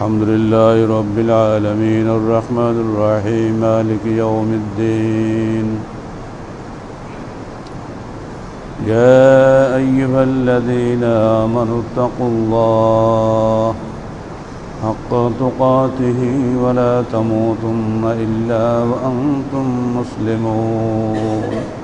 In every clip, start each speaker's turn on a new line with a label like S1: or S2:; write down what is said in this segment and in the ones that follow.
S1: الحمد لله رب العالمين الرحمن الرحيم مالك يوم الدين. يا أيها الذين آمنوا اتقوا الله حق تقاته ولا تموتن إلا وأنتم مسلمون.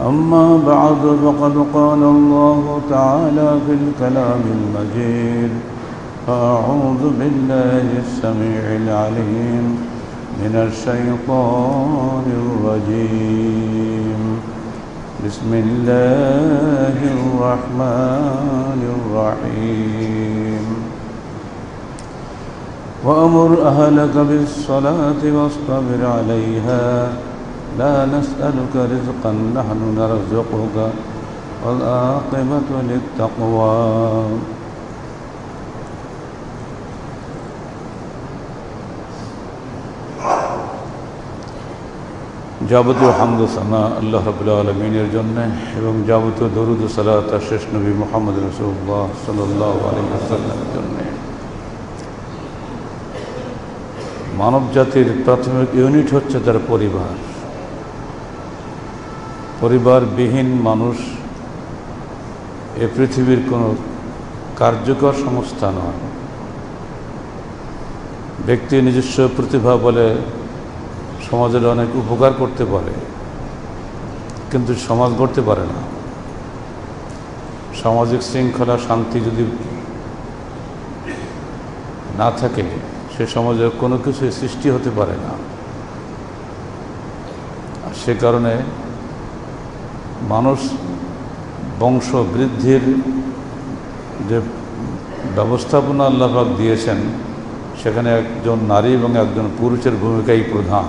S1: أما بعد فقد قال الله تعالى في الكلام المجيد أعوذ بالله السميع العليم من الشيطان الرجيم. بسم الله الرحمن الرحيم. وأمر أهلك بالصلاة واصطبر عليها. لا نسألك رزقا نحن نرزقك والعاقبة للتقوى যাবতীয় হামদ সানা আল্লাহ রবুল্লা আলমিনের জন্য এবং যাবতীয় দরুদ সালাত শেষ নবী মোহাম্মদ রসুল্লাহ সাল্লাহ আলমের জন্য মানব জাতির প্রাথমিক ইউনিট হচ্ছে তার পরিবার পরিবারবিহীন মানুষ এ পৃথিবীর কোনো কার্যকর সংস্থা নয়। ব্যক্তি নিজস্ব প্রতিভা বলে সমাজের অনেক উপকার করতে পারে, কিন্তু সমাজ গড়তে পারে না। সামাজিক শৃঙ্খলা, শান্তি যদি না থাকে, সে সমাজে কোনো কিছুই সৃষ্টি হতে পারে না। সে কারণে মানুষ বংশ বৃদ্ধির যে ব্যবস্থাপনা আল্লাহাক দিয়েছেন, সেখানে একজন নারী এবং একজন পুরুষের ভূমিকাই প্রধান।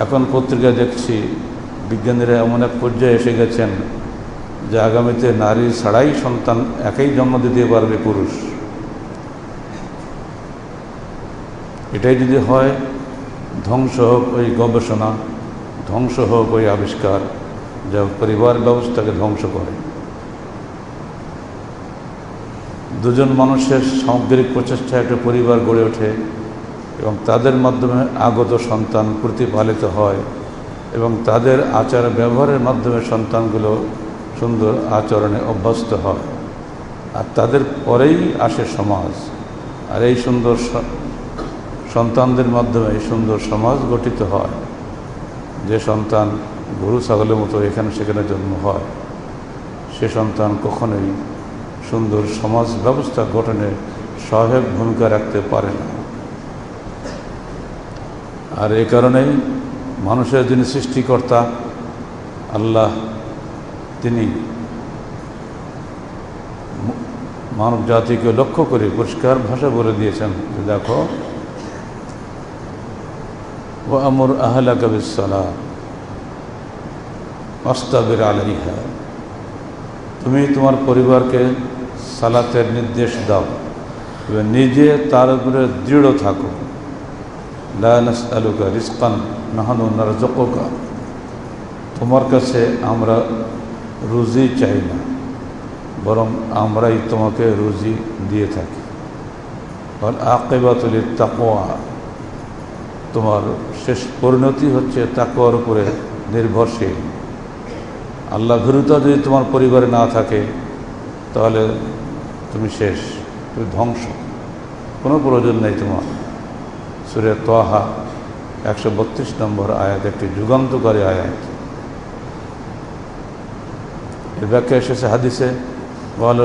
S1: এখন পত্রিকা দেখছি, বিজ্ঞানীরা এমন এক পর্যায়ে এসে গেছেন যে আগামীতে নারী ছাড়াই সন্তান একাই জন্ম দিতে পারবে পুরুষ। এটাই যদি হয়, ধ্বংস হোক ওই গবেষণা। ধ্বংস হোক ওই আবিষ্কার যা পরিবার ব্যবস্থাকে ধ্বংস করে। দুজন মানুষের সামগ্রিক প্রচেষ্টায় একটা পরিবার গড়ে ওঠে এবং তাদের মাধ্যমে আগত সন্তান প্রতিপালিত হয় এবং তাদের আচার ব্যবহারের মাধ্যমে সন্তানগুলো সুন্দর আচরণে অভ্যস্ত হয়। আর তাদের পরেই আসে সমাজ। আর এই সুন্দর সন্তানদের মাধ্যমে এই সুন্দর সমাজ গঠিত হয়। যে সন্তান গরু, ছাগলের মতো এখানে সেখানে জন্ম হয়, সে সন্তান কখনোই সুন্দর সমাজ ব্যবস্থা গঠনে সহায়ক ভূমিকা রাখতে পারে না। আর এই কারণেই মানুষের যিনি সৃষ্টিকর্তা, আল্লাহ তিনি মানব জাতিকে লক্ষ্য করে পরিষ্কার ভাষা বলে দিয়েছেন যে দেখো আমর আহলা কবিসালা অস্তাবের আলাইহা। তুমি তোমার পরিবারকে সালাতের নির্দেশ দাও। এবং নিজে তার উপরে দৃঢ় থাকো। লানস আলুকা রিস্কান নাহানু নারজকা তোমার কাছে আমরা রুজি চাই না, বরং আমরাই তোমাকে রুজি দিয়ে থাকি। আর আকেবাতুলির তাকোয়া তোমার শেষ পরিণতি হচ্ছে তাকোয়ার উপরে নির্ভরশীল। আল্লাহ ভীরুতা যদি তোমার পরিবারে না থাকে, তাহলে তুমি শেষ, তুমি ধ্বংস। কোনো প্রয়োজন নেই তোমার। সুরে তোহা একশো বত্রিশ নম্বর আয়াত, একটি যুগান্তকারী আয়াত। এর ব্যাখ্যা এসেছে হাদিসে ওয়াল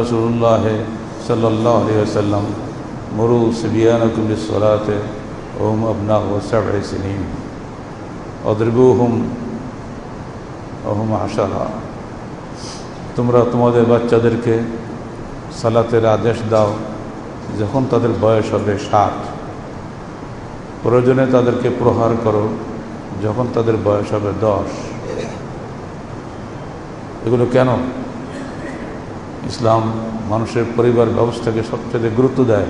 S1: সাল্লাহ আলী আসাল্লাম মরু সিবিয়ানকুল্লি সলাতে ওম আবনা ও সিনিম অদ্রিবুহুম ওহম আশাহা তোমরা তোমাদের বাচ্চাদেরকে সালাতের আদেশ দাও, যখন তাদের বয়স হবে ষাট। প্রয়োজনে তাদেরকে প্রহার করো, যখন তাদের বয়স হবে দশ। এগুলো কেন? ইসলাম মানুষের পরিবার ব্যবস্থাকে সবচেয়ে গুরুত্ব দেয়।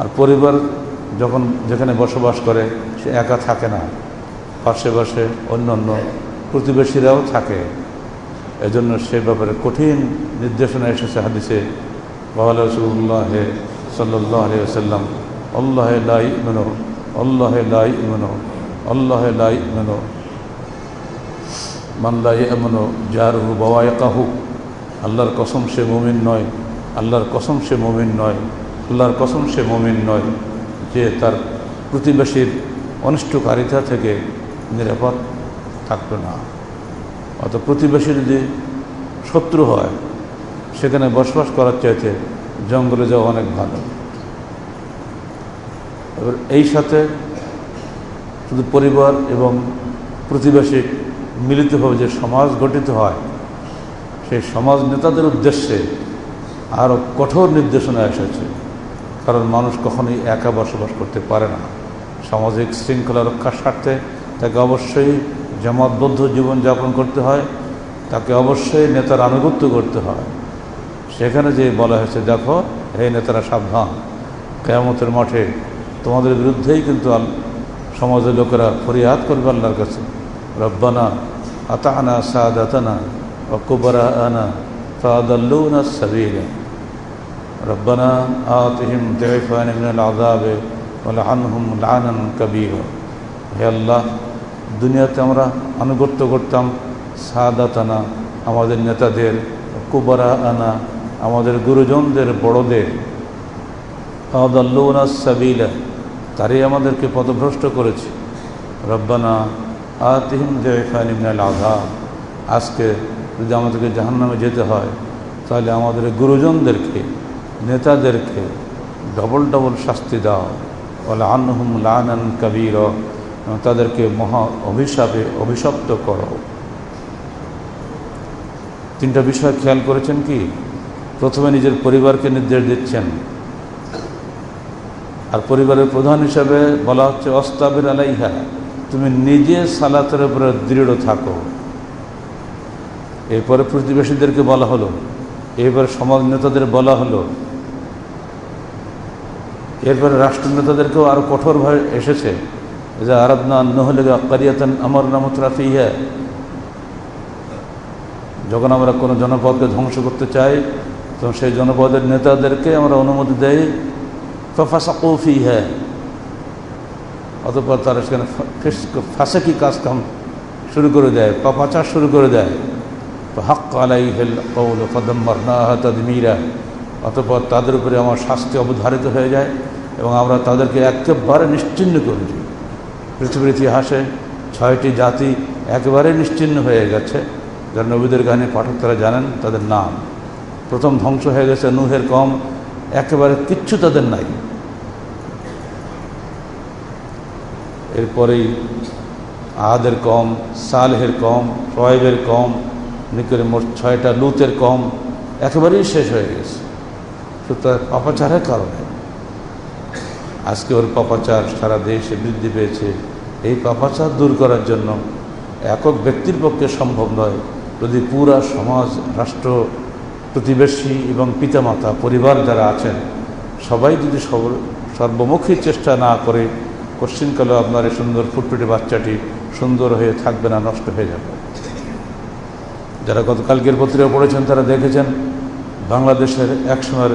S1: আর পরিবার যখন যেখানে বসবাস করে, সে একা থাকে না। পাশে পাশে অন্য অন্য প্রতিবেশীরাও থাকে। এজন্য সে ব্যাপারে কঠিন নির্দেশনা এসেছে হাদিসে। বাবা রসুল্লাহ সাল্লাহ আলিয়াল্লাম আল্লাহ লাই মেনো আল্লাহ লাই মেনো আল্লাহ লাই মেনো মাল্লাই এমনো যারহু বাবা একাহু আল্লাহর কসম সে মমিন নয়, আল্লাহর কসম সে মমিন নয়। আল্লাহর কসম, সে মমিন নয় যে তার প্রতিবেশীর অনিষ্টকারিতা থেকে নিরাপদ থাকবে না। অত প্রতিবেশী যদি শত্রু হয়, সেখানে বসবাস করার চাইতে জঙ্গলে যাওয়া অনেক ভালো। এবার এই সাথে শুধু পরিবার এবং প্রতিবেশী মিলিতভাবে যে সমাজ গঠিত হয়, সেই সমাজ নেতাদের উদ্দেশ্যে আরও কঠোর নির্দেশনা এসেছে। কারণ মানুষ কখনোই একা বসবাস করতে পারে না। সামাজিক শৃঙ্খলা রক্ষার স্বার্থে তাকে অবশ্যই জমাতবদ্ধ জীবনযাপন করতে হয়, তাকে অবশ্যই নেতার আনুগত্য করতে হয়। সেখানে যে বলা হয়েছে, দেখো, হে নেতারা সাবধান, কেয়ামতের মাঠে তোমাদের বিরুদ্ধেই কিন্তু সমাজের লোকেরা ফরিয়াদ করবে আল্লাহর কাছে। রব্বানা আতানা সাদাতানা অকুবরা আনা ফাদাল্লুনা সাবিলা। আতিহিম দেফান মিনাল আযাবে ওয়া আনহুম লানান কাবীরা হে আল্লাহ, দুনিয়াতে আমরা আনুগত্য করতাম সাদাতানা, আমাদের নেতাদের কুবারা আনা আমাদের গুরুজনদের বড়দের। আদাল্লুনা সাবিলা, তারই আমাদেরকে পথভ্রষ্ট করেছে। রব্বানা আতিহিম দেফানিমিনাল আধা আজকে যদি আমাদেরকে জাহান্নামে যেতে হয়, তাহলে আমাদের গুরুজনদেরকে নেতাদেরকে ডবল ডবল শাস্তি দাও। বলে আনহুম লানান কবির, তাদেরকে মহা অভিশাপে অভিশপ্ত করো। তিনটা বিষয় খেয়াল করেছেন কি? প্রথমে নিজের পরিবারকে নির্দেশ দিচ্ছেন। আর পরিবারের প্রধান হিসাবে বলা হচ্ছে অস্তাবের আলাইহা, তুমি নিজে সালাতের উপরে দৃঢ় থাকো। এরপরে প্রতিবেশীদেরকে বলা হলো। এরপরে সমাজ নেতাদের বলা হলো এরপরে রাষ্ট্র নেতাদেরকেও আরও কঠোরভাবে এসেছে যে আরব না নহলে কারিয়াতন আমর নামত রাফিহা যখন আমরা কোনো জনপদকে ধ্বংস করতে চাই, তখন সেই জনপদের নেতাদেরকে আমরা অনুমতি দেই ফাঁসাকৌফি হ্যাঁ অতপর তারা সেখানে ফাঁসেকি কাজ কাম শুরু করে দেয়, পাপাচার শুরু করে দেয়। হক আলাই হেল কৌল ফদম্বর না তদমিরা। অতপর তাদের উপরে আমার শাস্তি অবধারিত হয়ে যায় এবং আমরা তাদেরকে একেবারে নিশ্চিন্ন করে দিই। পৃথিবীর ইতিহাসে ছয়টি জাতি একেবারে নিশ্চিন্ন হয়ে গেছে। যারা নবীদের গানে পাঠক তারা জানেন, তাদের নাম। প্রথম ধ্বংস হয়ে গেছে নুহের কম, একেবারে কিচ্ছু তাদের নাই। এরপরেই আহাদের কম, সালহের কম শোয়েবের কম, নিকরে মোট ছয়টা লুতের কম, একেবারেই শেষ হয়ে গেছে। সুতরাং পাপাচারের কারণে। আজকে ওর পাপাচার সারা দেশে বৃদ্ধি পেয়েছে। এই পাপাচার দূর করার জন্য একক ব্যক্তির পক্ষে সম্ভব নয় যদি পুরা সমাজ, রাষ্ট্র, প্রতিবেশী এবং পিতামাতা, পরিবার যারা আছেন, সবাই যদি সর্বমুখী চেষ্টা না করে কশ্চিনকালে আপনার এই সুন্দর ফুটফুটে বাচ্চাটি সুন্দর হয়ে থাকবে না, নষ্ট হয়ে যাবে। যারা গতকালকের পত্রিকা পড়েছেন, তারা দেখেছেন, বাংলাদেশের একসময়ের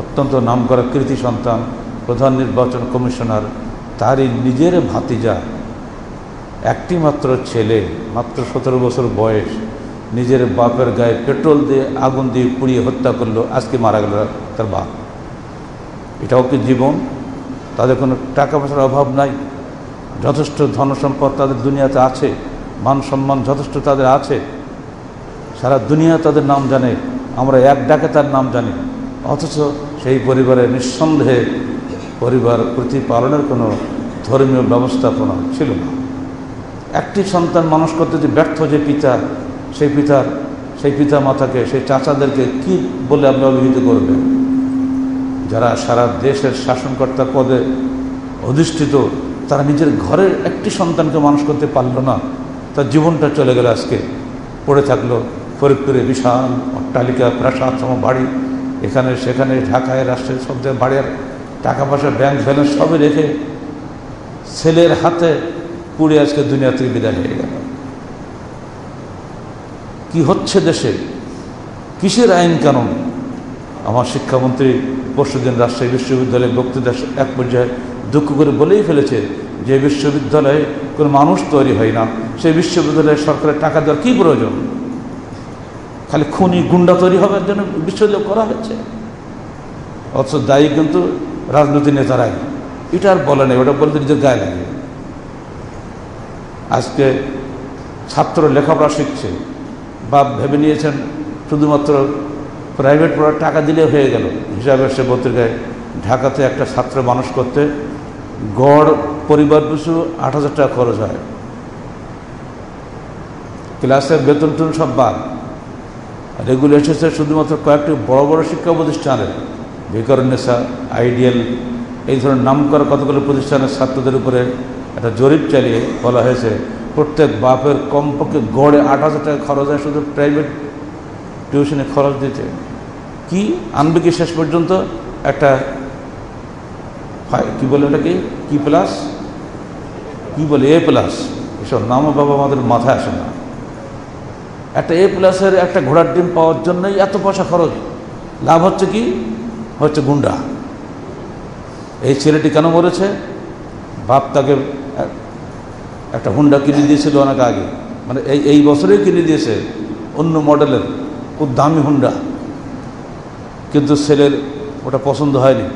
S1: অত্যন্ত নাম করা কৃতি সন্তান, প্রধান নির্বাচন কমিশনার, তারই নিজের ভাতিজা, একটি মাত্র ছেলে, মাত্র সতেরো বছর বয়স, নিজের বাপের গায়ে পেট্রোল দিয়ে আগুন দিয়ে পুড়িয়ে হত্যা করল, আজকে মারা গেল তার বাপ। এটাও কি জীবন? তাদের কোনো টাকা পয়সার অভাব নাই? যথেষ্ট ধনসম্পদ তাদের দুনিয়াতে আছে? মান সম্মান যথেষ্ট তাদের আছে? সারা দুনিয়া তাদের নাম জানে, আমরা এক ডাকে তার নাম জানি, অথচ সেই পরিবারের নিঃসন্দেহে পরিবার প্রতিপালনের কোনো ধর্মীয় ব্যবস্থাপনা ছিল না। একটি সন্তান মানুষ করতে যে ব্যর্থ যে পিতা, সেই পিতার, সেই পিতা মাতাকে, সেই চাচাদেরকে কি বলে আপনি অভিহিত করবেন? যারা সারা দেশের শাসনকর্তা পদে অধিষ্ঠিত, তারা নিজের ঘরের একটি সন্তানকে মানুষ করতে পারল না, তার জীবনটা চলে গেল আজকে। পড়ে থাকল ফরিদপুরে বিশাল অট্টালিকা, প্রাসাদ সম বাড়ি এখানে, সেখানে ঢাকায় রাষ্ট্রের সব জায়গায় বাড়ি আর টাকা পয়সা ব্যাংক ব্যালেন্স সবই রেখে ছেলের হাতে পুড়ে আজকে দুনিয়া থেকে বিদায় হয়ে গেল। কি হচ্ছে দেশে? কিসের আইন কানুন? আমার শিক্ষামন্ত্রী পরশুদিন রাজশাহী বিশ্ববিদ্যালয়ের বক্তৃতা এক পর্যায়ে দুঃখ করে বলেই ফেলেছে যে বিশ্ববিদ্যালয়ে কোনো মানুষ তৈরি হয় না। সেই বিশ্ববিদ্যালয়ে সরকারের টাকা দেওয়ার কী প্রয়োজন? খালি খুনি গুন্ডা তৈরি হওয়ার জন্য বিশ্ববিদ্যালয় করা হয়েছে অথচ দায়ী কিন্তু রাজনৈতিক নেতারাই। এটা আর বলে নেই, ওটা বলতে নিজের গায়ে লাগে আজকে ছাত্র লেখাপড়া শিখছে বা ভেবে নিয়েছেন শুধুমাত্র প্রাইভেট পড়ার টাকা দিলে হয়ে গেল। হিসাবে সে পত্রিকায় ঢাকাতে একটা ছাত্র মানুষ করতে গড় পরিবার পিছু আট হাজার টাকা খরচ হয়। ক্লাসের বেতন টুন সব বাদ। রেগুলো এসেছে শুধুমাত্র কয়েকটি বড় বড় শিক্ষা প্রতিষ্ঠানের ভিকরনেসা আইডিয়াল এই ধরনের নাম করা কতগুলো প্রতিষ্ঠানের ছাত্রদের উপরে একটা জরিপ চালিয়ে বলা হয়েছে, প্রত্যেক বাপের কমপক্ষে গড়ে আট হাজার টাকা খরচ হয় শুধু প্রাইভেট টিউশনে খরচ দিতে। কি আনবে কি শেষ পর্যন্ত? একটা কি বলে ওটা কি কি প্লাস কি বলে? এ প্লাস এসব নামও বাবা আমাদের মাথায় আসে না। একটা এ প্লাসের একটা ঘোড়ার ডিম পাওয়ার জন্যই এত পয়সা খরচ। লাভ হচ্ছে কি? হচ্ছে গুন্ডা। এই ছেলেটি কেন মরেছে? বাপ তাকে একটা হুন্ডা কিনে দিয়েছিল অনেক আগে। মানে এই এই বছরেই কিনে দিয়েছে। অন্য মডেলের খুব দামি হুন্ডা। কিন্তু ছেলের ওটা পছন্দ হয়নি।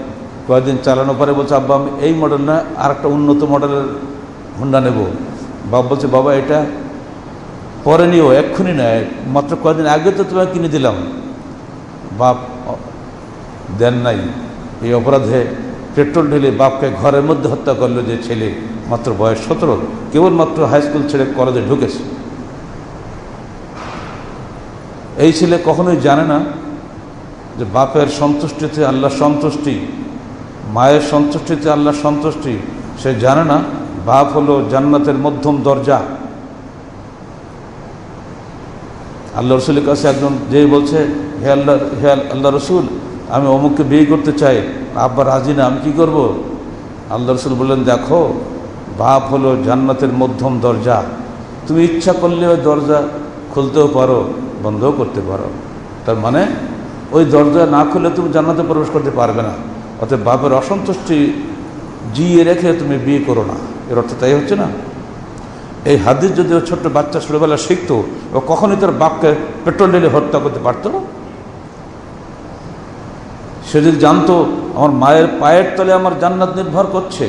S1: কয়েকদিন চালানো পরে বলছে, আব্বা, আমি এই মডেল না আর একটা উন্নত মডেলের হুন্ডা নেব। বাপ বলছে, বাবা, এটা পরে নিও, এক্ষুনি নয়। মাত্র কয়েকদিন আগে তো তোমায় কিনে দিলাম। বাপ দেন নাই। এই অপরাধে পেট্রোল ঢেলে বাপকে ঘরের মধ্যে হত্যা করল যে ছেলে। মাত্র বয়স সতেরো, কেবলমাত্র হাই স্কুল ছেড়ে কলেজে ঢুকেছে। এই ছেলে কখনোই জানে না যে বাপের সন্তুষ্টিতে আল্লাহ সন্তুষ্টি, মায়ের সন্তুষ্টিতে আল্লাহ সন্তুষ্টি। সে জানে না বাপ হলো জান্নাতের মধ্যম দরজা। আল্লাহ রসুলের কাছে একজন যেই বলছে, হে আল্লাহ হে আল্লাহ রসুল, আমি অমুককে বিয়ে করতে চাই, আব্বা রাজি না, আমি কী করব? আল্লাহ রসুল বললেন, দেখো, বাপ হলো জান্নাতের মধ্যম দরজা। তুমি ইচ্ছা করলে ওই দরজা খুলতেও পারো, বন্ধও করতে পারো। তার মানে ওই দরজা না খুললে তুমি জান্নাতে প্রবেশ করতে পারবে না। অতএব বাপের অসন্তুষ্টি জিয়ে রেখে তুমি বিয়ে করো না। এর অর্থ তাই হচ্ছে না? এই হাদিস যদি ও ছোট্ট বাচ্চা ছোটবেলা শিখতো, ও কখনই তার বাপকে পেট্রোল ঢেলে হত্যা করতে পারত সে যদি জানতো, আমার মায়ের পায়ের তলে আমার জান্নাত নির্ভর করছে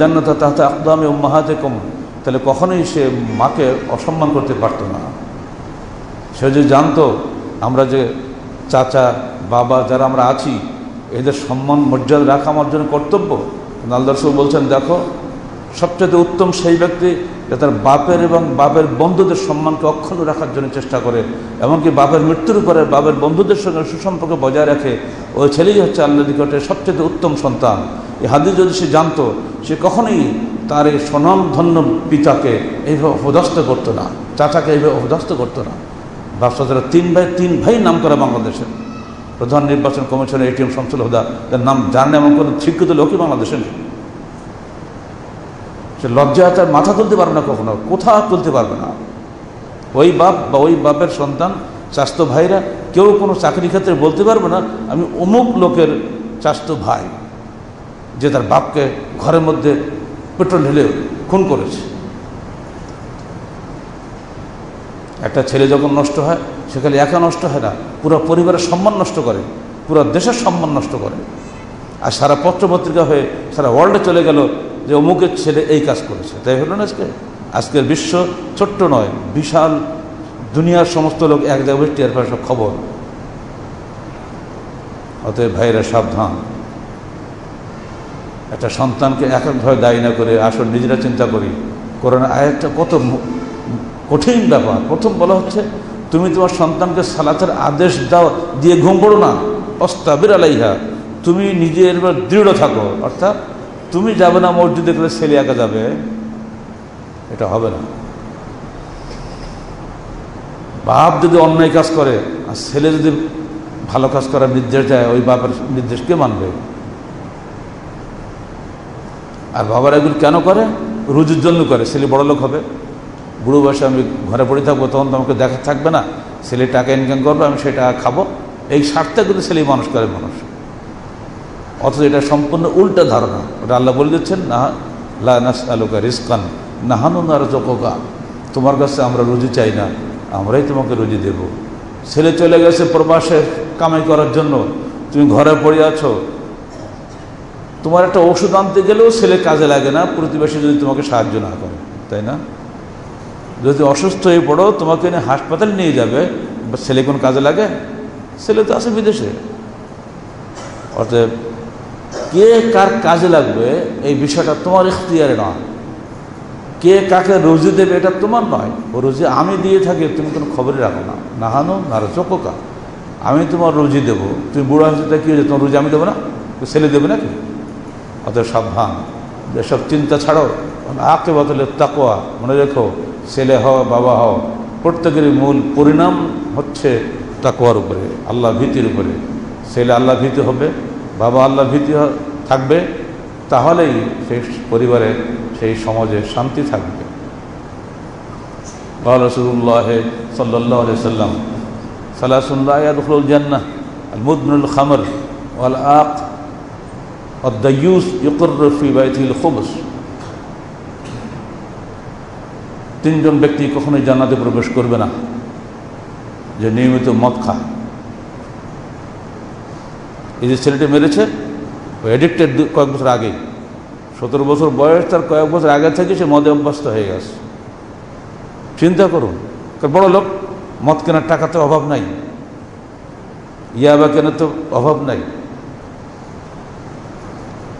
S1: জান্নাত তাহলে আকদামে ও মাহাতে কম তাহলে কখনোই সে মাকে অসম্মান করতে পারতো না। সে যদি জানতো, আমরা যে চাচা, বাবা যারা আমরা আছি, এদের সম্মান মর্যাদা রাখা আমার জন্য কর্তব্য নালদারসব বলছেন, দেখো সবচেয়ে উত্তম সেই ব্যক্তি যে তার বাপের এবং বাপের বন্ধুদের সম্মানকে অক্ষুণ্ণ রাখার জন্য চেষ্টা করে, এমনকি বাপের মৃত্যুর পরে বাপের বন্ধুদের সঙ্গে সুসম্পর্ক বজায় রাখে ওই ছেলেই হচ্ছে আল্লাহ নিকটে সবচেয়ে উত্তম সন্তান। এই হাদিস যদি সে জানতো, সে কখনোই তার এই স্বনামধন্য পিতাকে এইভাবে অপদস্থ করতো না, চাচাকে এইভাবে অপদস্থ করতো না। বাপসাদারা তিন ভাই তিন ভাই নাম করা বাংলাদেশের। প্রধান নির্বাচন কমিশনের এটিএম শামসুল হুদা তার নাম জানে এমন কোনো শিক্ষিত লোকই বাংলাদেশে নেই। লজ্জা তার মাথা তুলতে পারবে না কখনো, কোথাও তুলতে পারবে না। ওই বাপ বা ওই বাপের সন্তান, স্বাস্থ্য ভাইরা, কেউ কোনো চাকরি ক্ষেত্রে বলতে পারবে না, আমি অমুক লোকের স্বাস্থ্য ভাই, যে তার বাপকে ঘরের মধ্যে পেট্রোল ঢেলে খুন করেছে। একটা ছেলে যখন নষ্ট হয় সেখানে একা নষ্ট হয় না, পুরো পরিবারের সম্মান নষ্ট করে, পুরো দেশের সম্মান নষ্ট করে। আর সারা পত্রপত্রিকা হয়ে সারা ওয়ার্ল্ডে চলে গেল যে অমুকের ছেলে এই কাজ করেছে। তাই হলো না আজকে? আজকের বিশ্ব ছোট্ট নয়, বিশাল দুনিয়ার সমস্ত লোক এক জায়গায় টের পায় সব খবর। অতএব ভাইরা সাবধান। একটা সন্তানকে এককভাবে দায়ী না করে আসল নিজেরা চিন্তা করি। কোরআন আয়াতটা কত কঠিন ব্যাপার। প্রথম বলা হচ্ছে, তুমি তোমার সন্তানকে সালাতের আদেশ দাও, দিয়ে ঘুম পড়ো না। অস্তাবির আলাইহা। তুমি নিজের দৃঢ় থাকো, অর্থাৎ তুমি যাবে না, মসজিদে গেলে ছেলে একা যাবে, এটা হবে না। বাপ যদি অন্যায় কাজ করে, আর ছেলে যদি ভালো কাজ করার নির্দেশ দেয়, ওই বাপের নির্দেশ কে মানবে? আর বাবার এগুলো কেন করে? রুজুর জন্য করে, ছেলে বড় লোক হবে। বুড়ো বয়সে আমি ঘরে পড়ে থাকব, তখন তো আমাকে দেখা থাকবে না। ছেলে টাকা ইনকাম করবে, আমি সেটা খাব। এই স্বার্থে কিন্তু ছেলে মানুষ করে মানুষ। অথচ এটা সম্পূর্ণ উল্টা ধারণা। ওটা আল্লাহ বলে দিচ্ছেন না লানাস আলোকা রিস্কান নাহানু নার জোকা তোমার কাছে আমরা রুজি চাই না, আমরাই তোমাকে রুজি দেব। ছেলে চলে গেছে প্রবাসে কামাই করার জন্য, তুমি ঘরে পড়ে আছো। তোমার একটা ওষুধ আনতে গেলেও ছেলে কাজে লাগে না, প্রতিবেশী যদি তোমাকে সাহায্য না করে, তাই না? যদি অসুস্থ হয়ে পড়ো, তোমাকে এনে হাসপাতালে নিয়ে যাবে, ছেলে কোন কাজে লাগে? ছেলে তো আছে বিদেশে। অতএব কে কার কাজে লাগবে, এই বিষয়টা তোমার ইখতিয়ারে নয়। কে কাকে রুজি দেবে, এটা তোমার নয়। ও রুজি আমি দিয়ে থাকি, তুমি কোনো খবরই রাখো না। নাহানো না চোখোকা আমি তোমার রুজি দেবো। তুমি বুড়ো হয়েছে কী হয়েছে? তোমার রুজি আমি দেবো না? ছেলে দেবে নাকি? অত সাবধান। এসব চিন্তা ছাড়ো। আকে বদলে তাকোয়া মনে রেখো, ছেলে হও, বাবা হও, প্রত্যেকেরই মূল পরিণাম হচ্ছে তাকোয়ার উপরে, আল্লাহ ভীতির উপরে। ছেলে আল্লাহ ভীতি হবে। বাবা আল্লাহ ভীতি থাকবে, তাহলেই সেই পরিবারে, সেই সমাজে শান্তি থাকবে। রসুল্লাহ সাল্লাহ সাল্লাম সালাসুল্লাহ মুদনুল খামর ওয়াল আক অদ্দায়ুস ইকরফি বাইতিল খুবস। তিনজন ব্যক্তি কখনোই জান্নাতে প্রবেশ করবে না, যে নিয়মিত মদ খায়। এই যে ছেলেটি মেরেছে, ও অ্যাডিক্টেড কয়েক বছর আগে সতেরো বছর বয়স, তার কয়েক বছর আগে থেকে সে মদে অভ্যস্ত হয়ে গেছে। চিন্তা করুন বড় লোক, মদ কেনার টাকাতে অভাব নাই। ইয়াবা কেনার তো অভাব নাই।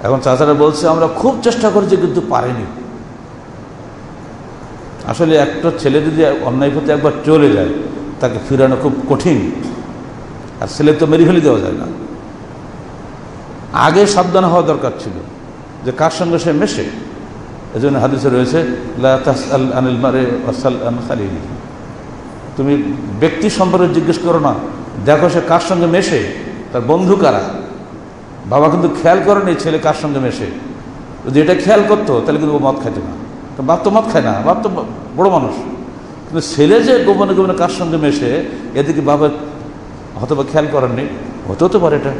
S1: এখন চাচারা বলছে, আমরা খুব চেষ্টা করেছি, কিন্তু পারিনি। আসলে একটা ছেলে যদি অন্যায় পথে একবার চলে যায়, তাকে ফিরানো খুব কঠিন। আর ছেলে তো মেরে ফেলে দেওয়া যায় না। আগে সাবধান হওয়া দরকার ছিল যে কার সঙ্গে সে মেশে। এজন্য হাদিসে রয়েছে তুমি ব্যক্তি সম্পর্কে জিজ্ঞেস করো না। দেখো সে কার সঙ্গে মেশে, তার বন্ধু কারা? বাবা কিন্তু খেয়াল করেনি ছেলে কার সঙ্গে মেশে। যদি এটা খেয়াল করতো, তাহলে কিন্তু ও মদ খাইতো না। বাপ তো মদ খায় না, বাপ তো বড় মানুষ। কিন্তু ছেলে যে গোপনে গোপনে কার সঙ্গে মেশে, এদিকে বাবা হয়তো বা খেয়াল করেননি, হতেও তো পারে এটা।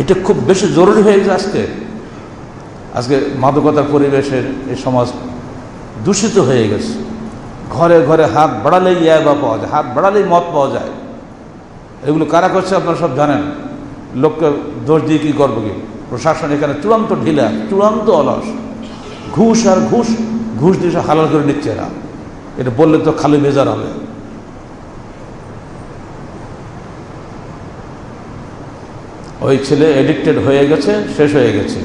S1: এটা খুব বেশি জরুরি হয়ে গেছে আজকে। আজকে মাদকতার পরিবেশের এই সমাজ দূষিত হয়ে গেছে। ঘরে ঘরে হাত বাড়ালেই ইয়াবা পাওয়া যায়, হাত বাড়ালেই মদ পাওয়া যায়। এগুলো কারা করছে আপনারা সব জানেন। লোককে দোষ দিয়ে কী করব কি? প্রশাসন এখানে চূড়ান্ত ঢিলা, চূড়ান্ত অলস। ঘুষ আর ঘুষ ঘুষ দিয়ে হালাল করে নিচ্ছে এরা। এটা বললে তো খালি বেজার হবে। ওই ছেলে এডিক্টেড হয়ে গেছে, শেষ হয়ে গেছে।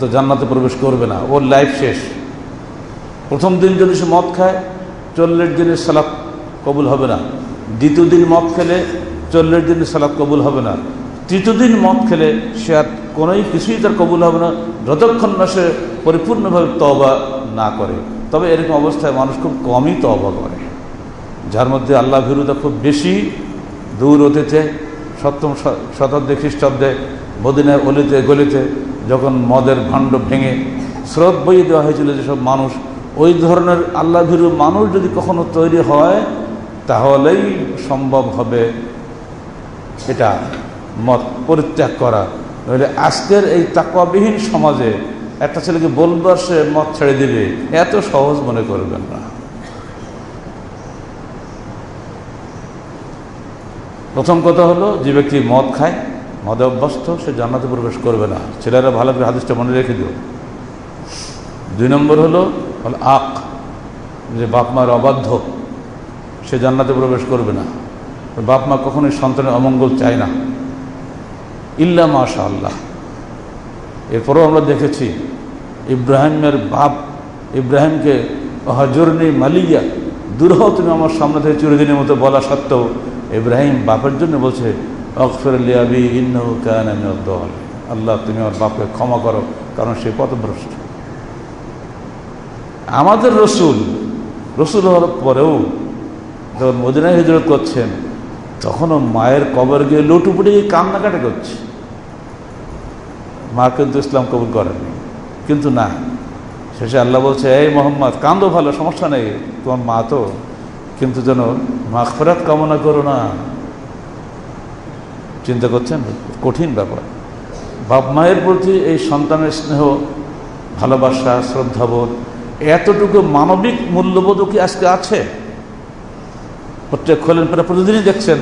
S1: তো জান্নাতে প্রবেশ করবে না, ওর লাইফ শেষ। প্রথম দিন যদি সে মদ খায়, চল্লিশ দিনের সালাদ কবুল হবে না। দ্বিতীয় দিন মদ খেলে, চল্লিশ দিনের সালাদ কবুল হবে না। তৃতীয় দিন মদ খেলে, সে আর কোনোই কিছুই তার কবুল হবে না, যতক্ষণ না সে পরিপূর্ণভাবে তবা না করে। তবে এরকম অবস্থায় মানুষ খুব কমই তবা করে। যার মধ্যে আল্লাহ ভীরুতা খুব বেশি দূর অতীতে সপ্তম শতাব্দী খ্রিস্টাব্দে মদিনায় অলিতে, গলিতে যখন মদের ভাণ্ড ভেঙে স্রোত বইয়ে দেওয়া হয়েছিল যেসব মানুষ, ওই ধরনের আল্লাহ ভীরু মানুষ যদি কখনো তৈরি হয়, তাহলেই সম্ভব হবে এটা মত পরিত্যাগ করা। নইলে আজকের এই তাকওয়াবিহীন সমাজে একটা ছেলেকে বলবার সে মত ছেড়ে দিবে, এত সহজ মনে করবেন না। প্রথম কথা হলো, যে ব্যক্তি মদ খায়, মদে অভ্যস্ত, সে জান্নাতে প্রবেশ করবে না। ছেলেরা ভালো করে হাদিসটা মনে রেখে দিও। দুই নম্বর হলো আক, যে বাপ মার অবাধ্য, সে জান্নাতে প্রবেশ করবে না। বাপ মা কখনোই সন্তানের অমঙ্গল চায় না। ইল্লা মাশা আল্লাহ এরপরও আমরা দেখেছি, ইব্রাহিমের বাপ, ইব্রাহিমকে হজরনি মালিয়া, দূরহ, তুমি আমার সামনে থেকে চিরদিনের মতো বলা সত্ত্বেও ইব্রাহিম বাপের জন্য বলছে অকফর লিয়াবি ইন্নু কান আমি দল আল্লাহ, তুমি আমার বাপকে ক্ষমা করো, কারণ সে পথভ্রষ্ট। আমাদের রসুল রসুল হওয়ার পরেও যখন মদিনায় হিজরত করছেন, তখনও মায়ের কবর গিয়ে লুটুপুটে, কান্নাকাটি করছে। মা কিন্তু ইসলাম কবুল করেনি কিন্তু না, শেষে আল্লাহ বলছে, এই মোহাম্মদ, কান্দো ভালো, সমস্যা নেই। তোমার মা তো কিন্তু যেন মাখফরাত কামনা করো না। চিন্তা করছেন? কঠিন ব্যাপার। বাপ মায়ের প্রতি এই সন্তানের স্নেহ, ভালোবাসা, শ্রদ্ধাবোধ, এতটুকু মানবিক মূল্যবোধও কি আজকে আছে? প্রত্যেক খোলেন প্রায় প্রতিদিনই দেখছেন,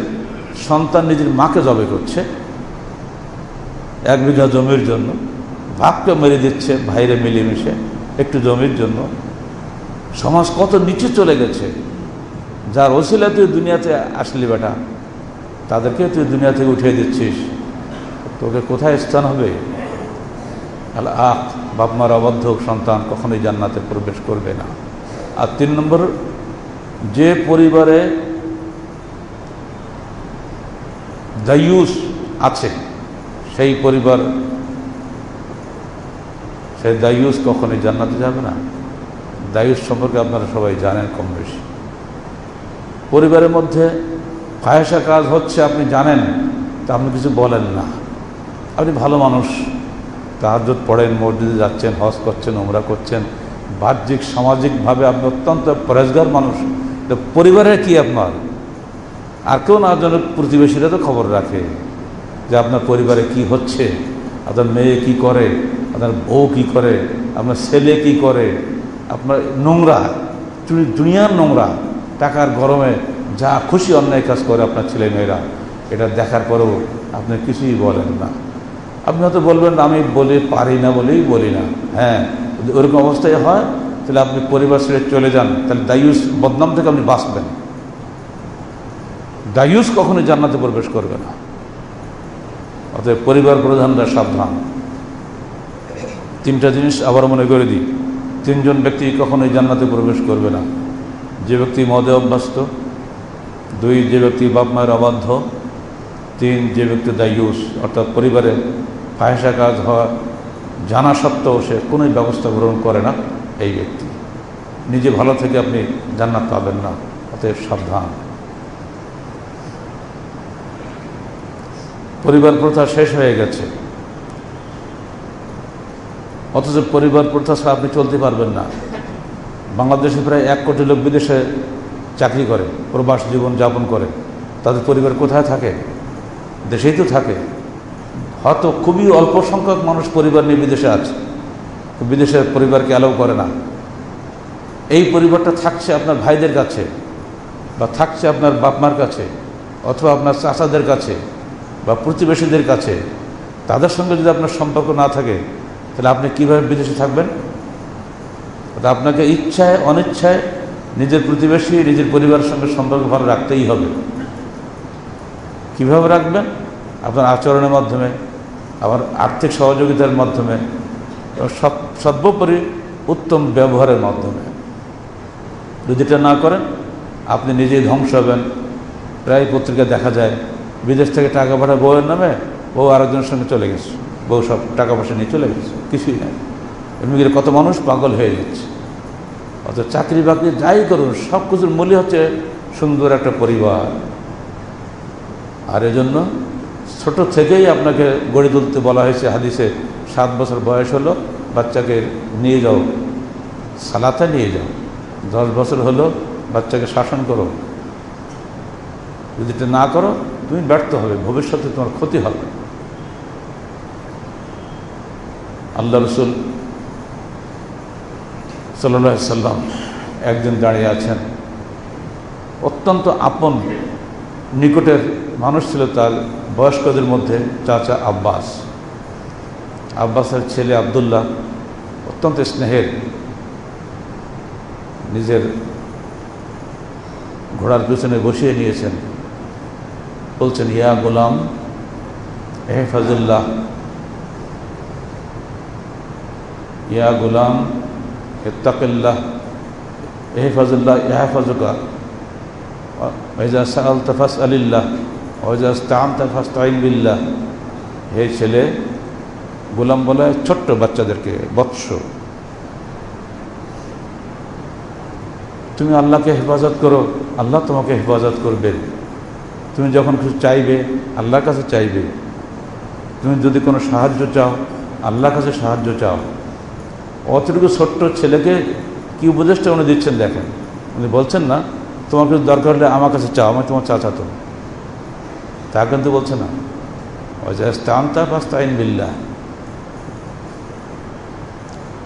S1: সন্তান নিজের মাকে জবে করছে। এক বিঘা জমির জন্য বাপকে মেরে দিচ্ছে, ভাইরে মিলেমিশে একটু জমির জন্য। সমাজ কত নিচে চলে গেছে। যার ওসিলা তুই দুনিয়াতে আসলি বেটা, তাদেরকে তুই দুনিয়া থেকে উঠিয়ে দিচ্ছিস। তোকে কোথায় স্থান হবে? আল্লাহ আখ বাপমার অবাধ্য সন্তান কখনোই জান্নাতে প্রবেশ করবে না। আর তিন নম্বর, যে পরিবারে দায়ুস আছে, সেই পরিবার, সেই দায়ুস কখনোই জান্নাতে যাবে না। দায়ুস সম্পর্কে আপনারা সবাই জানেন কম বেশি। পরিবারের মধ্যে ফায়সা কাজ হচ্ছে, আপনি জানেন, তা আপনি কিছু বলেন না। আপনি ভালো মানুষ। তাহাজত পড়েন, মসজিদে যাচ্ছেন, হজ করছেন ওমরা করছেন। বাহ্যিক, সামাজিকভাবে আপনি অত্যন্ত পরেজগার মানুষ। তো পরিবারের কি আপনার? আর কেউ না যেন প্রতিবেশীরা তো খবর রাখে যে আপনার পরিবারে কি হচ্ছে, আপনার মেয়ে কি করে, আপনার বউ কি করে, আপনার ছেলে কি করে। আপনার নোংরা দুনিয়ার নোংরা। টাকার গরমে যা খুশি অন্যায় কাজ করে আপনার ছেলে মেয়েরা, এটা দেখার পরেও আপনি কিছুই বলেন না। আপনি হয়তো বলবেন, আমি বলে, পারি না বলেই বলি না। হ্যাঁ যদি ওরকম অবস্থায় হয়, তাহলে আপনি পরিবার ছেড়ে চলে যান। তাহলে দায়ুস বদনাম থেকে আপনি বাঁচবেন। দায়ুস কখনোই জান্নাতে প্রবেশ করবে না। অতএব পরিবার প্রধানরা সাবধান। তিনটা জিনিস আবার মনে করে দিই। তিনজন ব্যক্তি কখনোই জান্নাতে প্রবেশ করবে না। যে ব্যক্তি মদে অভ্যস্ত, দুই, যে ব্যক্তি বাপ মায়ের অবাধ্য, তিন, যে ব্যক্তি দায়ুস, অর্থাৎ পরিবারে ফাহেসা কাজ হওয়া জানা সত্ত্বেও সে কোনোই ব্যবস্থা গ্রহণ করে না এই ব্যক্তি। নিজে ভালো থেকে আপনি জান্নাত পাবেন না, অতএব সাবধান। পরিবার প্রথা শেষ হয়ে গেছে। অথচ পরিবার প্রথা ছাড়া আপনি চলতে পারবেন না। বাংলাদেশে প্রায় এক কোটি লোক বিদেশে চাকরি করে, প্রবাস জীবন যাপন করে। তাদের পরিবার কোথায় থাকে? দেশেই তো থাকে। হয়তো খুবই অল্প সংখ্যক মানুষ পরিবার নিয়ে বিদেশে আছে। বিদেশের পরিবারকে অ্যালাউ করে না। এই পরিবারটা থাকছে আপনার ভাইদের কাছে বা থাকছে আপনার বাপমার কাছে অথবা আপনার চাচাদের কাছে বা প্রতিবেশীদের কাছে। তাদের সঙ্গে যদি আপনার সম্পর্ক না থাকে, তাহলে আপনি কীভাবে বিদেশে থাকবেন? আপনাকে ইচ্ছায়, অনিচ্ছায় নিজের প্রতিবেশী, নিজের পরিবারের সঙ্গে সম্পর্ক ভালো রাখতেই হবে। কীভাবে রাখবেন? আপনার আচরণের মাধ্যমে আবার আর্থিক সহযোগিতার মাধ্যমে, এবং সব, সর্বোপরি উত্তম ব্যবহারের মাধ্যমে। যদি এটা না করেন, আপনি নিজেই ধ্বংস হবেন। প্রায় পত্রিকা দেখা যায়, বিদেশ থেকে টাকা পাঠা বউয়ের নামে, বউ আরেকজনের সঙ্গে চলে গেছে। বউ সব টাকা পয়সা নিয়ে চলে গেছে। কিছুই নাই। এমনি কত মানুষ পাগল হয়ে যাচ্ছে। অত চাকরি বাকরি যাই করুন, সব কিছুর মূল্য হচ্ছে সুন্দর একটা পরিবার। আর এজন্য ছোট থেকেই আপনাকে গড়ে তুলতে বলা হয়েছে হাদিসে, সাত বছর বয়স হলো, বাচ্চাকে নিয়ে যাও, সালাতে নিয়ে যাও, দশ বছর হলো, বাচ্চাকে শাসন করো। যদি না করো, তুমি ব্যর্থ হবে, ভবিষ্যতে তোমার ক্ষতি হবে। আল্লাহ রসুল সাল্লাহ সাল্লাম একদিন দাঁড়িয়ে আছেন। অত্যন্ত আপন নিকটের মানুষ ছিল তার বয়স্কদের মধ্যে চাচা আব্বাস। আব্বাসের ছেলে আবদুল্লাহ অত্যন্ত স্নেহের, নিজের ঘোড়ার পিছনে বসিয়ে নিয়েছেন। বলছেন, ইয়া গোলাম এহফাজুল্লাহ ইয়া গোলাম ইহাফাজুকা। হে ছেলে, গোলাম বলে ছোট্ট বাচ্চাদেরকে, বৎস। তুমি আল্লাহকে হেফাজত করো, আল্লাহ তোমাকে হেফাজত করবে। তুমি যখন কিছু চাইবে, আল্লাহর কাছে চাইবে। তুমি যদি কোনো সাহায্য চাও, আল্লাহর কাছে সাহায্য চাও। অতটুকু ছোট্ট ছেলেকে কি উপদেশটা উনি দিচ্ছেন দেখেন। উনি বলছেন না তোমার কিছু দরকার হলে আমার কাছে চাও, আমি তোমার চাচা তো তা কিন্তু বলছে না। ওজাস্তান্তা ফাস্তাইন বিল্লাহ।